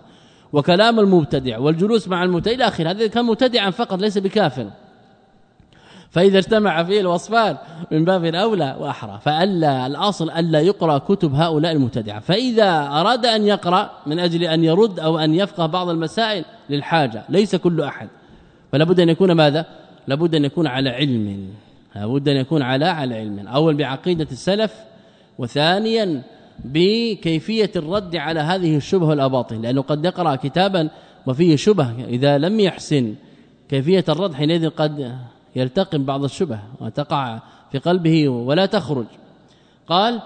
وكلام المبتدع والجلوس مع المبتدع إلى آخره. هذا كان مبتدعا فقط ليس بكافر فإذا اجتمع فيه الوصفان من باب أولى وأحرى فألا الأصل ألا يقرأ كتب هؤلاء المبتدعة. فإذا أراد أن يقرأ من أجل أن يرد أو أن يفقه بعض المسائل للحاجة ليس كل أحد. فلا بد أن يكون ماذا؟ لابد أن يكون على علم. لابد أن يكون على على علم. اول بعقيدة السلف وثانيا بكيفية الرد على هذه الشبهة الاباطيل لأنه قد يقرأ كتابا وفيه شبهة إذا لم يحسن كيفية الرد حينئذ قد يلتقم بعض الشبه وتقع في قلبه ولا تخرج. قال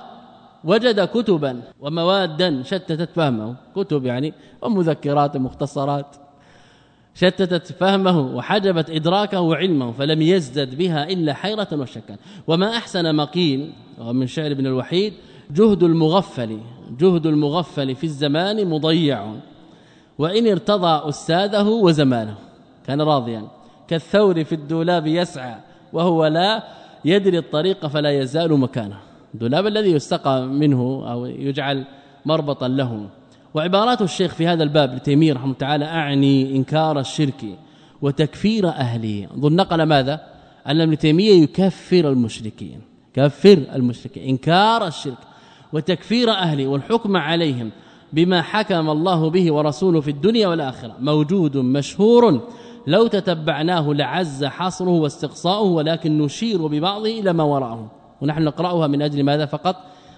وجد كتبا وموادا شتتت فهمه. كتب يعني ومذكرات ومختصرات. شتتت فهمه وحجبت إدراكه وعلمه فلم يزدد بها إلا حيرة وشكا. وما أحسن ما قيل ومن شعر ابن الوحيد جهد المغفل جهد المغفل في الزمان مضيع. وإن ارتضى أستاذه وزمانه كان راضيا. كالثور في الدولاب يسعى وهو لا يدري الطريق فلا يزال مكانه. الدولاب الذي يستقى منه أو يجعل مربطا له. وعبارات الشيخ في هذا الباب لتيمية رحمه تعالى أعني إنكار الشرك وتكفير أهله. ظن نقل ماذا؟ أن ابن تيمية يكفر المشركين. كفر المشركين. إنكار الشرك وتكفير أهله والحكم عليهم بما حكم الله به ورسوله في الدنيا والآخرة. موجود مشهور لو تتبعناه لعز حصره واستقصاؤه ولكن نشير ببعضه إلى ما وراءه. ونحن نقرأها من أجل ماذا فقط؟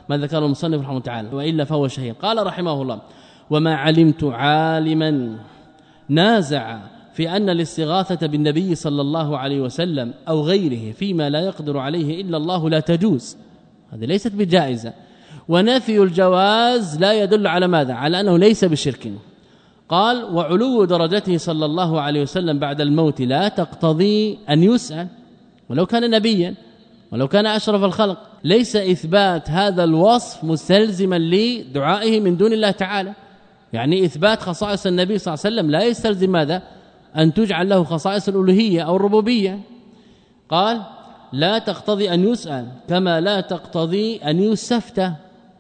ما ذكره المصنف رحمه الله تعالى وإلا فهو شهير. قال رحمه الله وما علمت عالما نازع في أن الاستغاثة بالنبي صلى الله عليه وسلم أو غيره فيما لا يقدر عليه إلا الله لا تجوز. هذه ليست بجائزة. ونفي الجواز لا يدل على ماذا؟ على أنه ليس بشرك. قال وعلو درجته صلى الله عليه وسلم بعد الموت لا تقتضي أن يسأل ولو كان نبيا ولو كان أشرف الخلق. ليس إثبات هذا الوصف مستلزما لدعائه من دون الله تعالى. يعني إثبات خصائص النبي صلى الله عليه وسلم لا يستلزم ماذا؟ أن تجعل له خصائص الألوهية أو الربوبية. قال لا تقتضي أن يسأل كما لا تقتضي أن يستفتى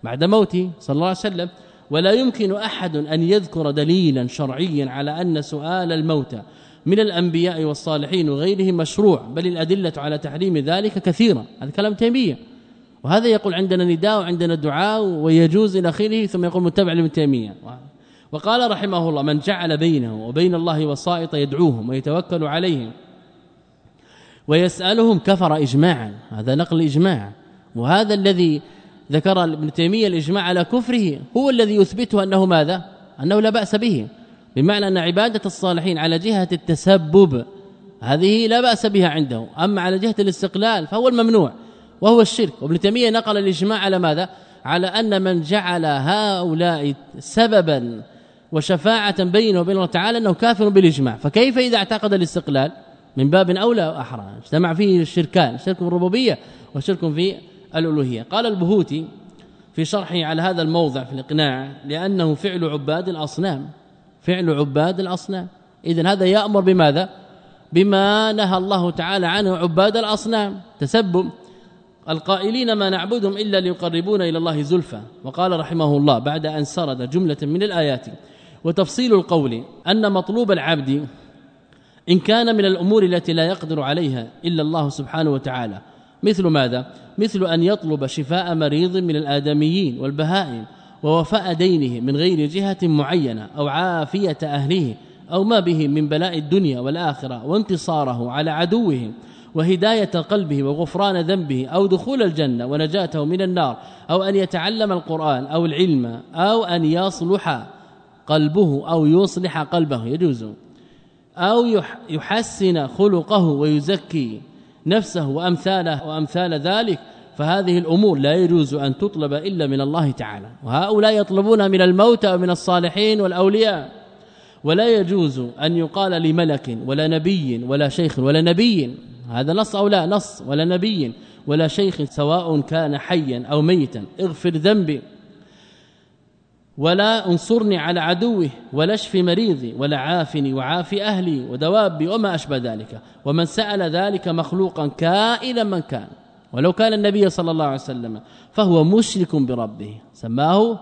بعد موته صلى الله عليه وسلم. ولا يمكن أحد أن يذكر دليلا شرعيا على أن سؤال الموتى من الأنبياء والصالحين وغيرهم مشروع بل الأدلة على تحريم ذلك كثيرا. هذا كلام تيمية. وهذا يقول عندنا نداء وعندنا دعاء ويجوز إلى آخره ثم يقول متبع لابن تيمية. وقال رحمه الله من جعل بينه وبين الله وسائط يدعوهم ويتوكل عليهم ويسألهم كفر اجماعا. هذا نقل إجماع. وهذا الذي ذكر ابن تيمية الإجماع على كفره هو الذي يثبته أنه ماذا؟ أنه لا بأس به. بمعنى أن عبادة الصالحين على جهة التسبب هذه لا بأس بها عنده. أما على جهة الاستقلال فهو الممنوع وهو الشرك. وابن تيمية نقل الإجماع على ماذا؟ على أن من جعل هؤلاء سببا وشفاعة بينه وبين الله تعالى أنه كافر بالإجماع. فكيف إذا اعتقد الاستقلال؟ من باب أولى وأحرى. اجتمع فيه الشركان شرك الربوبية وشرك في الألوهية. قال البهوتي في شرحه على هذا الموضع في الإقناع لأنه فعل عباد الأصنام. فعل عباد الأصنام. اذا هذا يأمر بماذا؟ بما نهى الله تعالى عنه عباد الأصنام. تسبب. القائلين ما نعبدهم إلا ليقربونا إلى الله زلفى. وقال رحمه الله بعد أن سرد جملة من الآيات. وتفصيل القول أن مطلوب العبد إن كان من الأمور التي لا يقدر عليها إلا الله سبحانه وتعالى. مثل ماذا؟ مثل أن يطلب شفاء مريض من الآدميين والبهائم ووفاء دينه من غير جهة معينة أو عافية أهله أو ما به من بلاء الدنيا والآخرة وانتصاره على عدوهم وهداية قلبه وغفران ذنبه أو دخول الجنة ونجاته من النار أو أن يتعلم القرآن أو العلم أو أن يصلح قلبه أو يصلح قلبه يجوز. أو يحسن خلقه ويزكي. نفسه وأمثاله وأمثال ذلك فهذه الأمور لا يجوز أن تطلب إلا من الله تعالى. وهؤلاء يطلبون من الموتى ومن الصالحين والأولياء. ولا يجوز أن يقال لملك ولا نبي ولا شيخ ولا نبي. هذا نص أو لا؟ نص. ولا نبي ولا شيخ سواء كان حيا أو ميتا. اغفر ذنبي. ولا انصرني على عدوه ولا اشف مريضي ولا عافني وعافي أهلي ودوابي وما أشبه ذلك. ومن سأل ذلك مخلوقا كائنا من كان. ولو كان النبي صلى الله عليه وسلم فهو مشرك بربه. سماه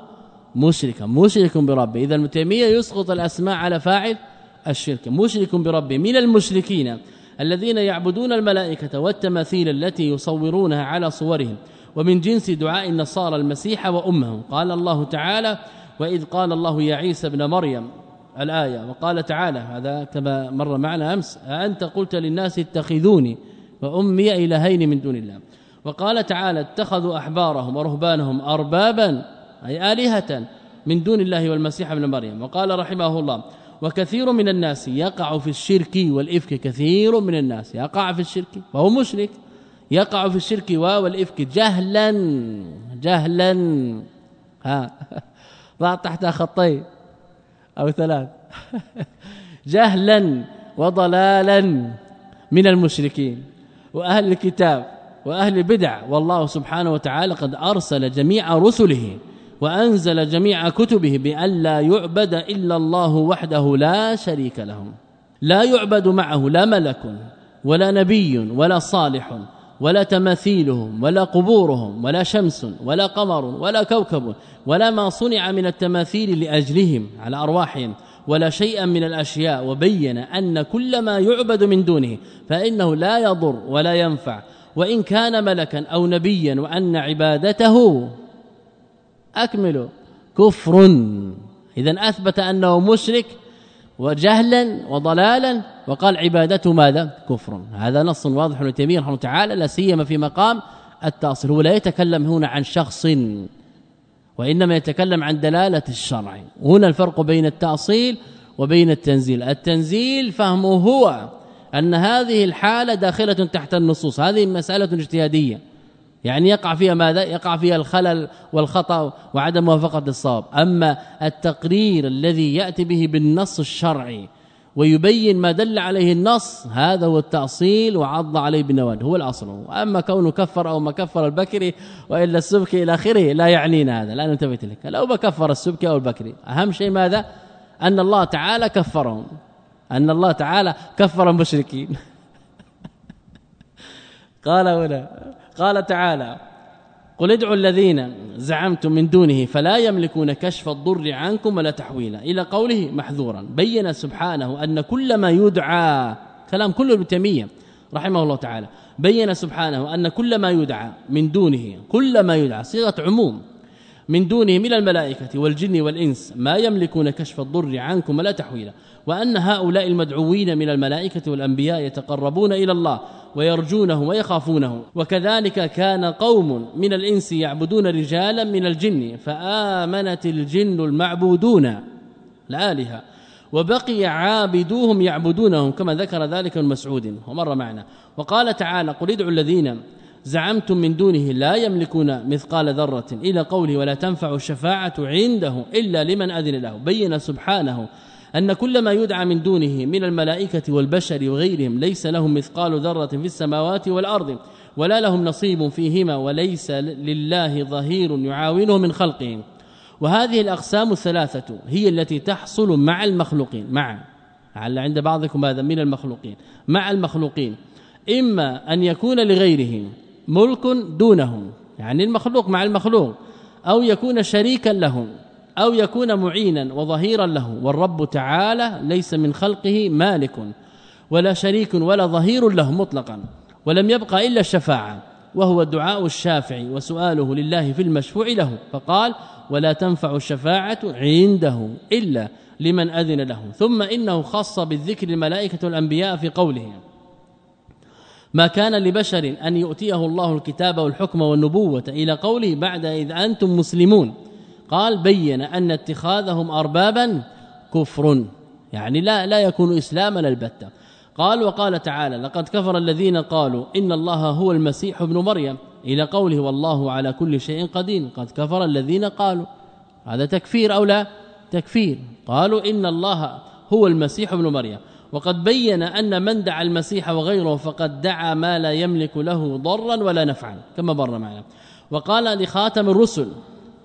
مشركا مشرك بربه. اذا المتيميه يسقط الأسماء على فاعل الشرك. مشرك بربه. من المشركين الذين يعبدون الملائكة والتماثيل التي يصورونها على صورهم. ومن جنس دعاء النصارى المسيح وامه قال الله تعالى وإذ قال الله يا عيسى ابن مريم الآية وقال تعالى هذا كما مر معنا أمس انت قلت للناس اتخذوني وأمي إلهين من دون الله. وقال تعالى اتخذوا أحبارهم ورهبانهم اربابا أي آلهة من دون الله والمسيح ابن مريم. وقال رحمه الله وكثير من الناس يقع في الشرك والإفك كثير من الناس يقع في الشرك وهو مشرك يقع في الشرك والإفك جهلا جهلا. ها. ضع تحتها خطين أو ثلاث. جهلا وضلالا من المشركين وأهل الكتاب وأهل البدع. والله سبحانه وتعالى قد أرسل جميع رسله وأنزل جميع كتبه بأن لا يعبد إلا الله وحده لا شريك له. لا يعبد معه لا ملك ولا نبي ولا صالح ولا تماثيلهم ولا قبورهم ولا شمس ولا قمر ولا كوكب ولا ما صنع من التماثيل لأجلهم على أرواحهم ولا شيئا من الأشياء وبين أن كل ما يعبد من دونه فإنه لا يضر ولا ينفع. وإن كان ملكا أو نبيا وأن عبادته اكملوا كفر. اذا أثبت أنه مشرك وجهلا وضلالا وقال عبادته ماذا؟ كفر. هذا نص واضح ابن تيمية رحمه تعالى لا سيما في مقام التأصيل. هو لا يتكلم هنا عن شخص وإنما يتكلم عن دلالة الشرع. هنا الفرق بين التأصيل وبين التنزيل. التنزيل فهمه هو أن هذه الحالة داخلة تحت النصوص. هذه مسألة اجتهادية. يعني يقع فيها ماذا؟ يقع فيها الخلل والخطأ وعدم موافقة الصواب. أما التقرير الذي يأتي به بالنص الشرعي ويبين ما دل عليه النص هذا هو التأصيل وعض عليه بالنواد هو الأصل. اما كونه كفر أو ما كفر البكري وإلا السبكي إلى آخره لا يعنينا هذا لا ننتبه لك لو ما كفر السبكي أو البكري أهم شيء ماذا؟ أن الله تعالى كفرهم. أن الله تعالى كفر المشركين. قال هنا قال تعالى قل ادعوا الذين زعمتم من دونه فلا يملكون كشف الضر عنكم ولا تحويلا. إلى قوله محذورا بين سبحانه أن كل ما يدعى كلام كله ابن تيمية رحمه الله تعالى بين سبحانه أن كل ما يدعى من دونه كل ما يدعى صيغة عموم من دونه من الملائكة والجن والإنس ما يملكون كشف الضر عنكم ولا تحويلا. وأن هؤلاء المدعوين من الملائكة والأنبياء يتقربون إلى الله ويرجونه ويخافونه وكذلك كان قوم من الإنس يعبدون رجالا من الجن فآمنت الجن المعبودون الآلهة وبقي عابدوهم يعبدونهم كما ذكر ذلك ابن مسعود ومر معنا. وقال تعالى قل ادعوا الذين زعمتم من دونه لا يملكون مثقال ذرة إلى قوله ولا تنفع الشفاعة عنده إلا لمن أذن له. بين سبحانه أن كل ما يدعى من دونه من الملائكة والبشر وغيرهم ليس لهم مثقال ذرة في السماوات والأرض ولا لهم نصيب فيهما وليس لله ظهير يعاونه من خلقهم. وهذه الأقسام الثلاثة هي التي تحصل مع المخلوقين مع لعل عند بعضكم هذا من المخلوقين مع المخلوقين. إما أن يكون لغيرهم ملك دونهم يعني المخلوق مع المخلوق أو يكون شريكا له أو يكون معينا وظهيرا له والرب تعالى ليس من خلقه مالك ولا شريك ولا ظهير له مطلقا ولم يبقى إلا الشفاعة وهو الدعاء الشافع وسؤاله لله في المشفوع له فقال ولا تنفع الشفاعة عنده إلا لمن أذن له ثم إنه خص بالذكر الملائكة والأنبياء في قوله ما كان لبشر أن يؤتيه الله الكتاب والحكم والنبوة إلى قوله بعد إذ أنتم مسلمون قال بين أن اتخاذهم أربابا كفر. يعني لا لا يكون إسلاما البتة قال وقال تعالى لقد كفر الذين قالوا إن الله هو المسيح ابن مريم. إلى قوله والله على كل شيء قدير. قد كفر الذين قالوا. هذا تكفير أو لا؟ تكفير. قالوا إن الله هو المسيح ابن مريم. وقد بين أن من دعا المسيح وغيره فقد دعا ما لا يملك له ضرا ولا نفعا. كما بر معنا. وقال لخاتم الرسل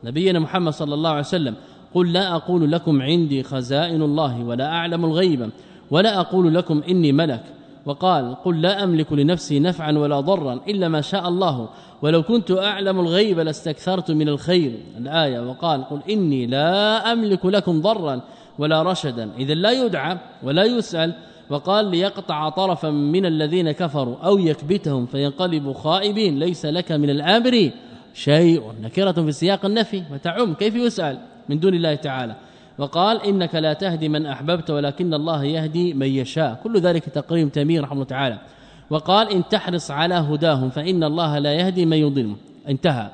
نبينا محمد صلى الله عليه وسلم قل لا أقول لكم عندي خزائن الله ولا أعلم الغيب ولا أقول لكم إني ملك وقال قل لا أملك لنفسي نفعا ولا ضرا إلا ما شاء الله ولو كنت أعلم الغيب لاستكثرت من الخير الآية وقال قل إني لا أملك لكم ضرا ولا رشدا إذا لا يدعى ولا يسأل وقال ليقطع طرفا من الذين كفروا أو يكبتهم فينقلبوا خائبين ليس لك من الامر شيء نكرة في سياق النفي وتعم كيف يسأل؟ من دون الله تعالى. وقال إنك لا تهدي من أحببت ولكن الله يهدي من يشاء. كل ذلك تقريم تمير رحمه الله تعالى. وقال إن تحرص على هداهم فإن الله لا يهدي من يضل. انتهى.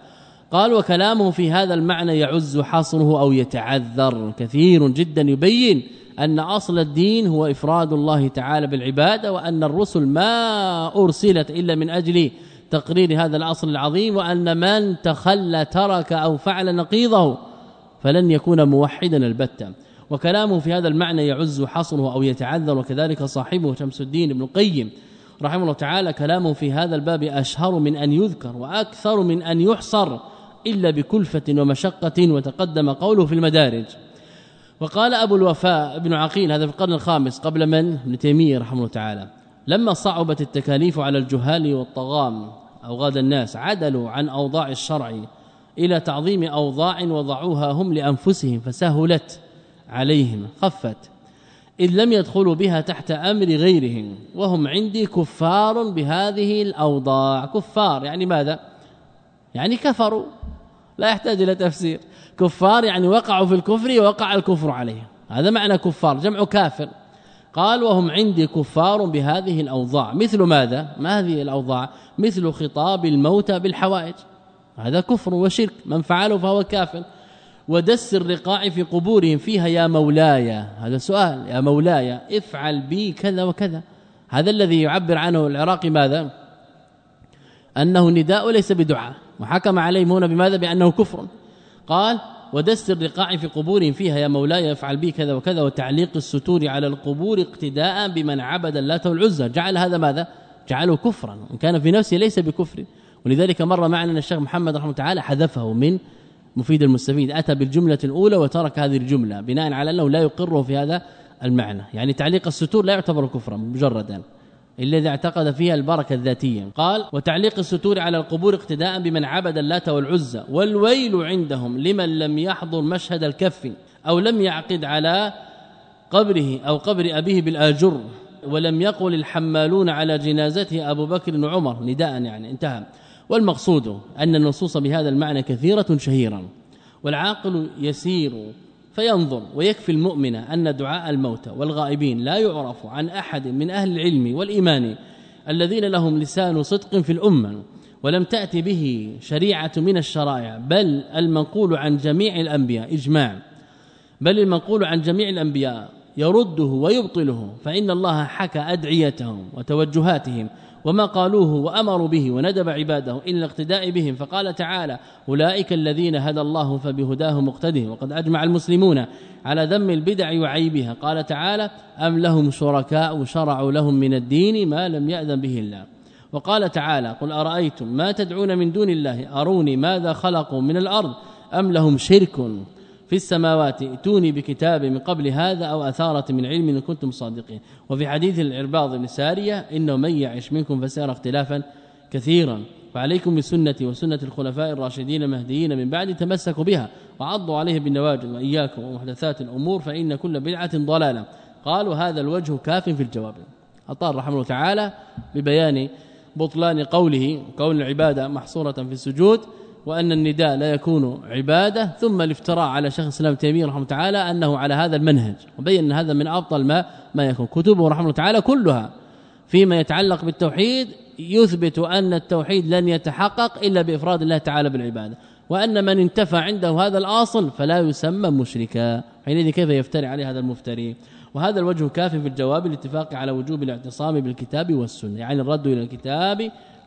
قال وكلامه في هذا المعنى يعز حصره أو يتعذر. كثير جدا يبين أن أصل الدين هو إفراد الله تعالى بالعبادة وأن الرسل ما أرسلت إلا من أجل تقرير هذا الأصل العظيم وأن من تخلى ترك أو فعل نقيضه فلن يكون موحدا البتة. وكلامه في هذا المعنى يعز حصره أو يتعذر وكذلك صاحبه شمس الدين ابن القيم رحمه الله تعالى كلامه في هذا الباب أشهر من أن يذكر وأكثر من أن يحصر إلا بكلفة ومشقة وتقدم قوله في المدارج. وقال أبو الوفاء ابن عقيل هذا في القرن الخامس قبل من ابن تيمية رحمه الله تعالى لما صعبت التكاليف على الجهال والطغام أو غاد الناس عدلوا عن أوضاع الشرع إلى تعظيم أوضاع وضعوها هم لأنفسهم فسهلت عليهم خفت إذ لم يدخلوا بها تحت أمر غيرهم وهم عندي كفار بهذه الأوضاع كفار يعني ماذا؟ يعني كفروا لا يحتاج إلى تفسير كفار يعني وقعوا في الكفر ووقع الكفر عليهم هذا معنى كفار جمع كافر. قال وهم عندي كفار بهذه الأوضاع. مثل ماذا؟ ما هذه الأوضاع؟ مثل خطاب الموتى بالحوائج. هذا كفر وشرك. من فعله فهو كافر. ودس الرقاع في قبورهم فيها يا مولاي. هذا سؤال. يا مولاي افعل بي كذا وكذا. هذا الذي يعبر عنه العراقي ماذا؟ أنه نداء ليس بدعاء. وحكم عليهم هنا بماذا؟ بأنه كفر. قال ودس الرقاع في قبورهم فيها يا مولاي افعل بي كذا وكذا وتعليق الستور على القبور اقتداء بمن عبد اللات والعزى جعل هذا ماذا؟ جعله كفرا ان كان في نفسه ليس بكفر. ولذلك مر معنا الشيخ محمد رحمه الله تعالى حذفه من مفيد المستفيد. أتى بالجملة الأولى وترك هذه الجملة بناء على أنه لا يقره في هذا المعنى. يعني تعليق الستور لا يعتبر كفرا مجردا. الا اذا اعتقد فيها البركة الذاتية. قال وتعليق الستور على القبور اقتداء بمن عبد اللات والعزى والويل عندهم لمن لم يحضر مشهد الكف أو لم يعقد على قبره أو قبر أبيه بالآجر ولم يقل الحمالون على جنازته أبو بكر وعمر نداء يعني انتهى. والمقصود أن النصوص بهذا المعنى كثيرة شهيرا والعاقل يسير فينظر ويكفي المؤمن أن دعاء الموتى والغائبين لا يعرف عن أحد من أهل العلم والإيمان الذين لهم لسان صدق في الأمة ولم تأتي به شريعة من الشرائع بل المنقول عن جميع الأنبياء إجماع. بل المنقول عن جميع الأنبياء يرده ويبطله فإن الله حكى أدعيتهم وتوجهاتهم وما قالوه وأمروا به وندب عباده إلى الاقتداء بهم فقال تعالى أولئك الذين هدى الله فبهداه مقتده وقد أجمع المسلمون على ذم البدع وعيبها. قال تعالى أم لهم شركاء شرعوا لهم من الدين ما لم يأذن به الله. وقال تعالى قل أرأيتم ما تدعون من دون الله؟ أروني ماذا خلقوا من الأرض؟ أم لهم شرك في السماوات ائتوني بكتاب من قبل هذا أو أثارة من علم إن كنتم صادقين. وفي حديث العرباض بن سارية إنه من يعش منكم فسيرى اختلافا كثيرا. فعليكم بسنتي وسنة الخلفاء الراشدين المهديين من بعد تمسكوا بها وعضوا عليه بالنواجذ وإياكم ومحدثات الأمور فإن كل بدعة ضلالة. قالوا هذا الوجه كاف في الجواب. أطار رحمه الله تعالى ببيان بطلان قوله كون العبادة محصورة في السجود وأن النداء لا يكون عبادة ثم الافتراء على شيخ الإسلام تيمية رحمه تعالى أنه على هذا المنهج وبين ان هذا من افضل ما ما يكون. كتبه رحمه تعالى كلها فيما يتعلق بالتوحيد يثبت أن التوحيد لن يتحقق إلا بإفراد الله تعالى بالعبادة وأن من انتفى عنده هذا الأصل فلا يسمى مشركا. حينئذ كيف يفتري عليه هذا المفتري؟ وهذا الوجه كاف في الجواب الاتفاق على وجوب الاعتصام بالكتاب والسنة يعني الرد إلى الكتاب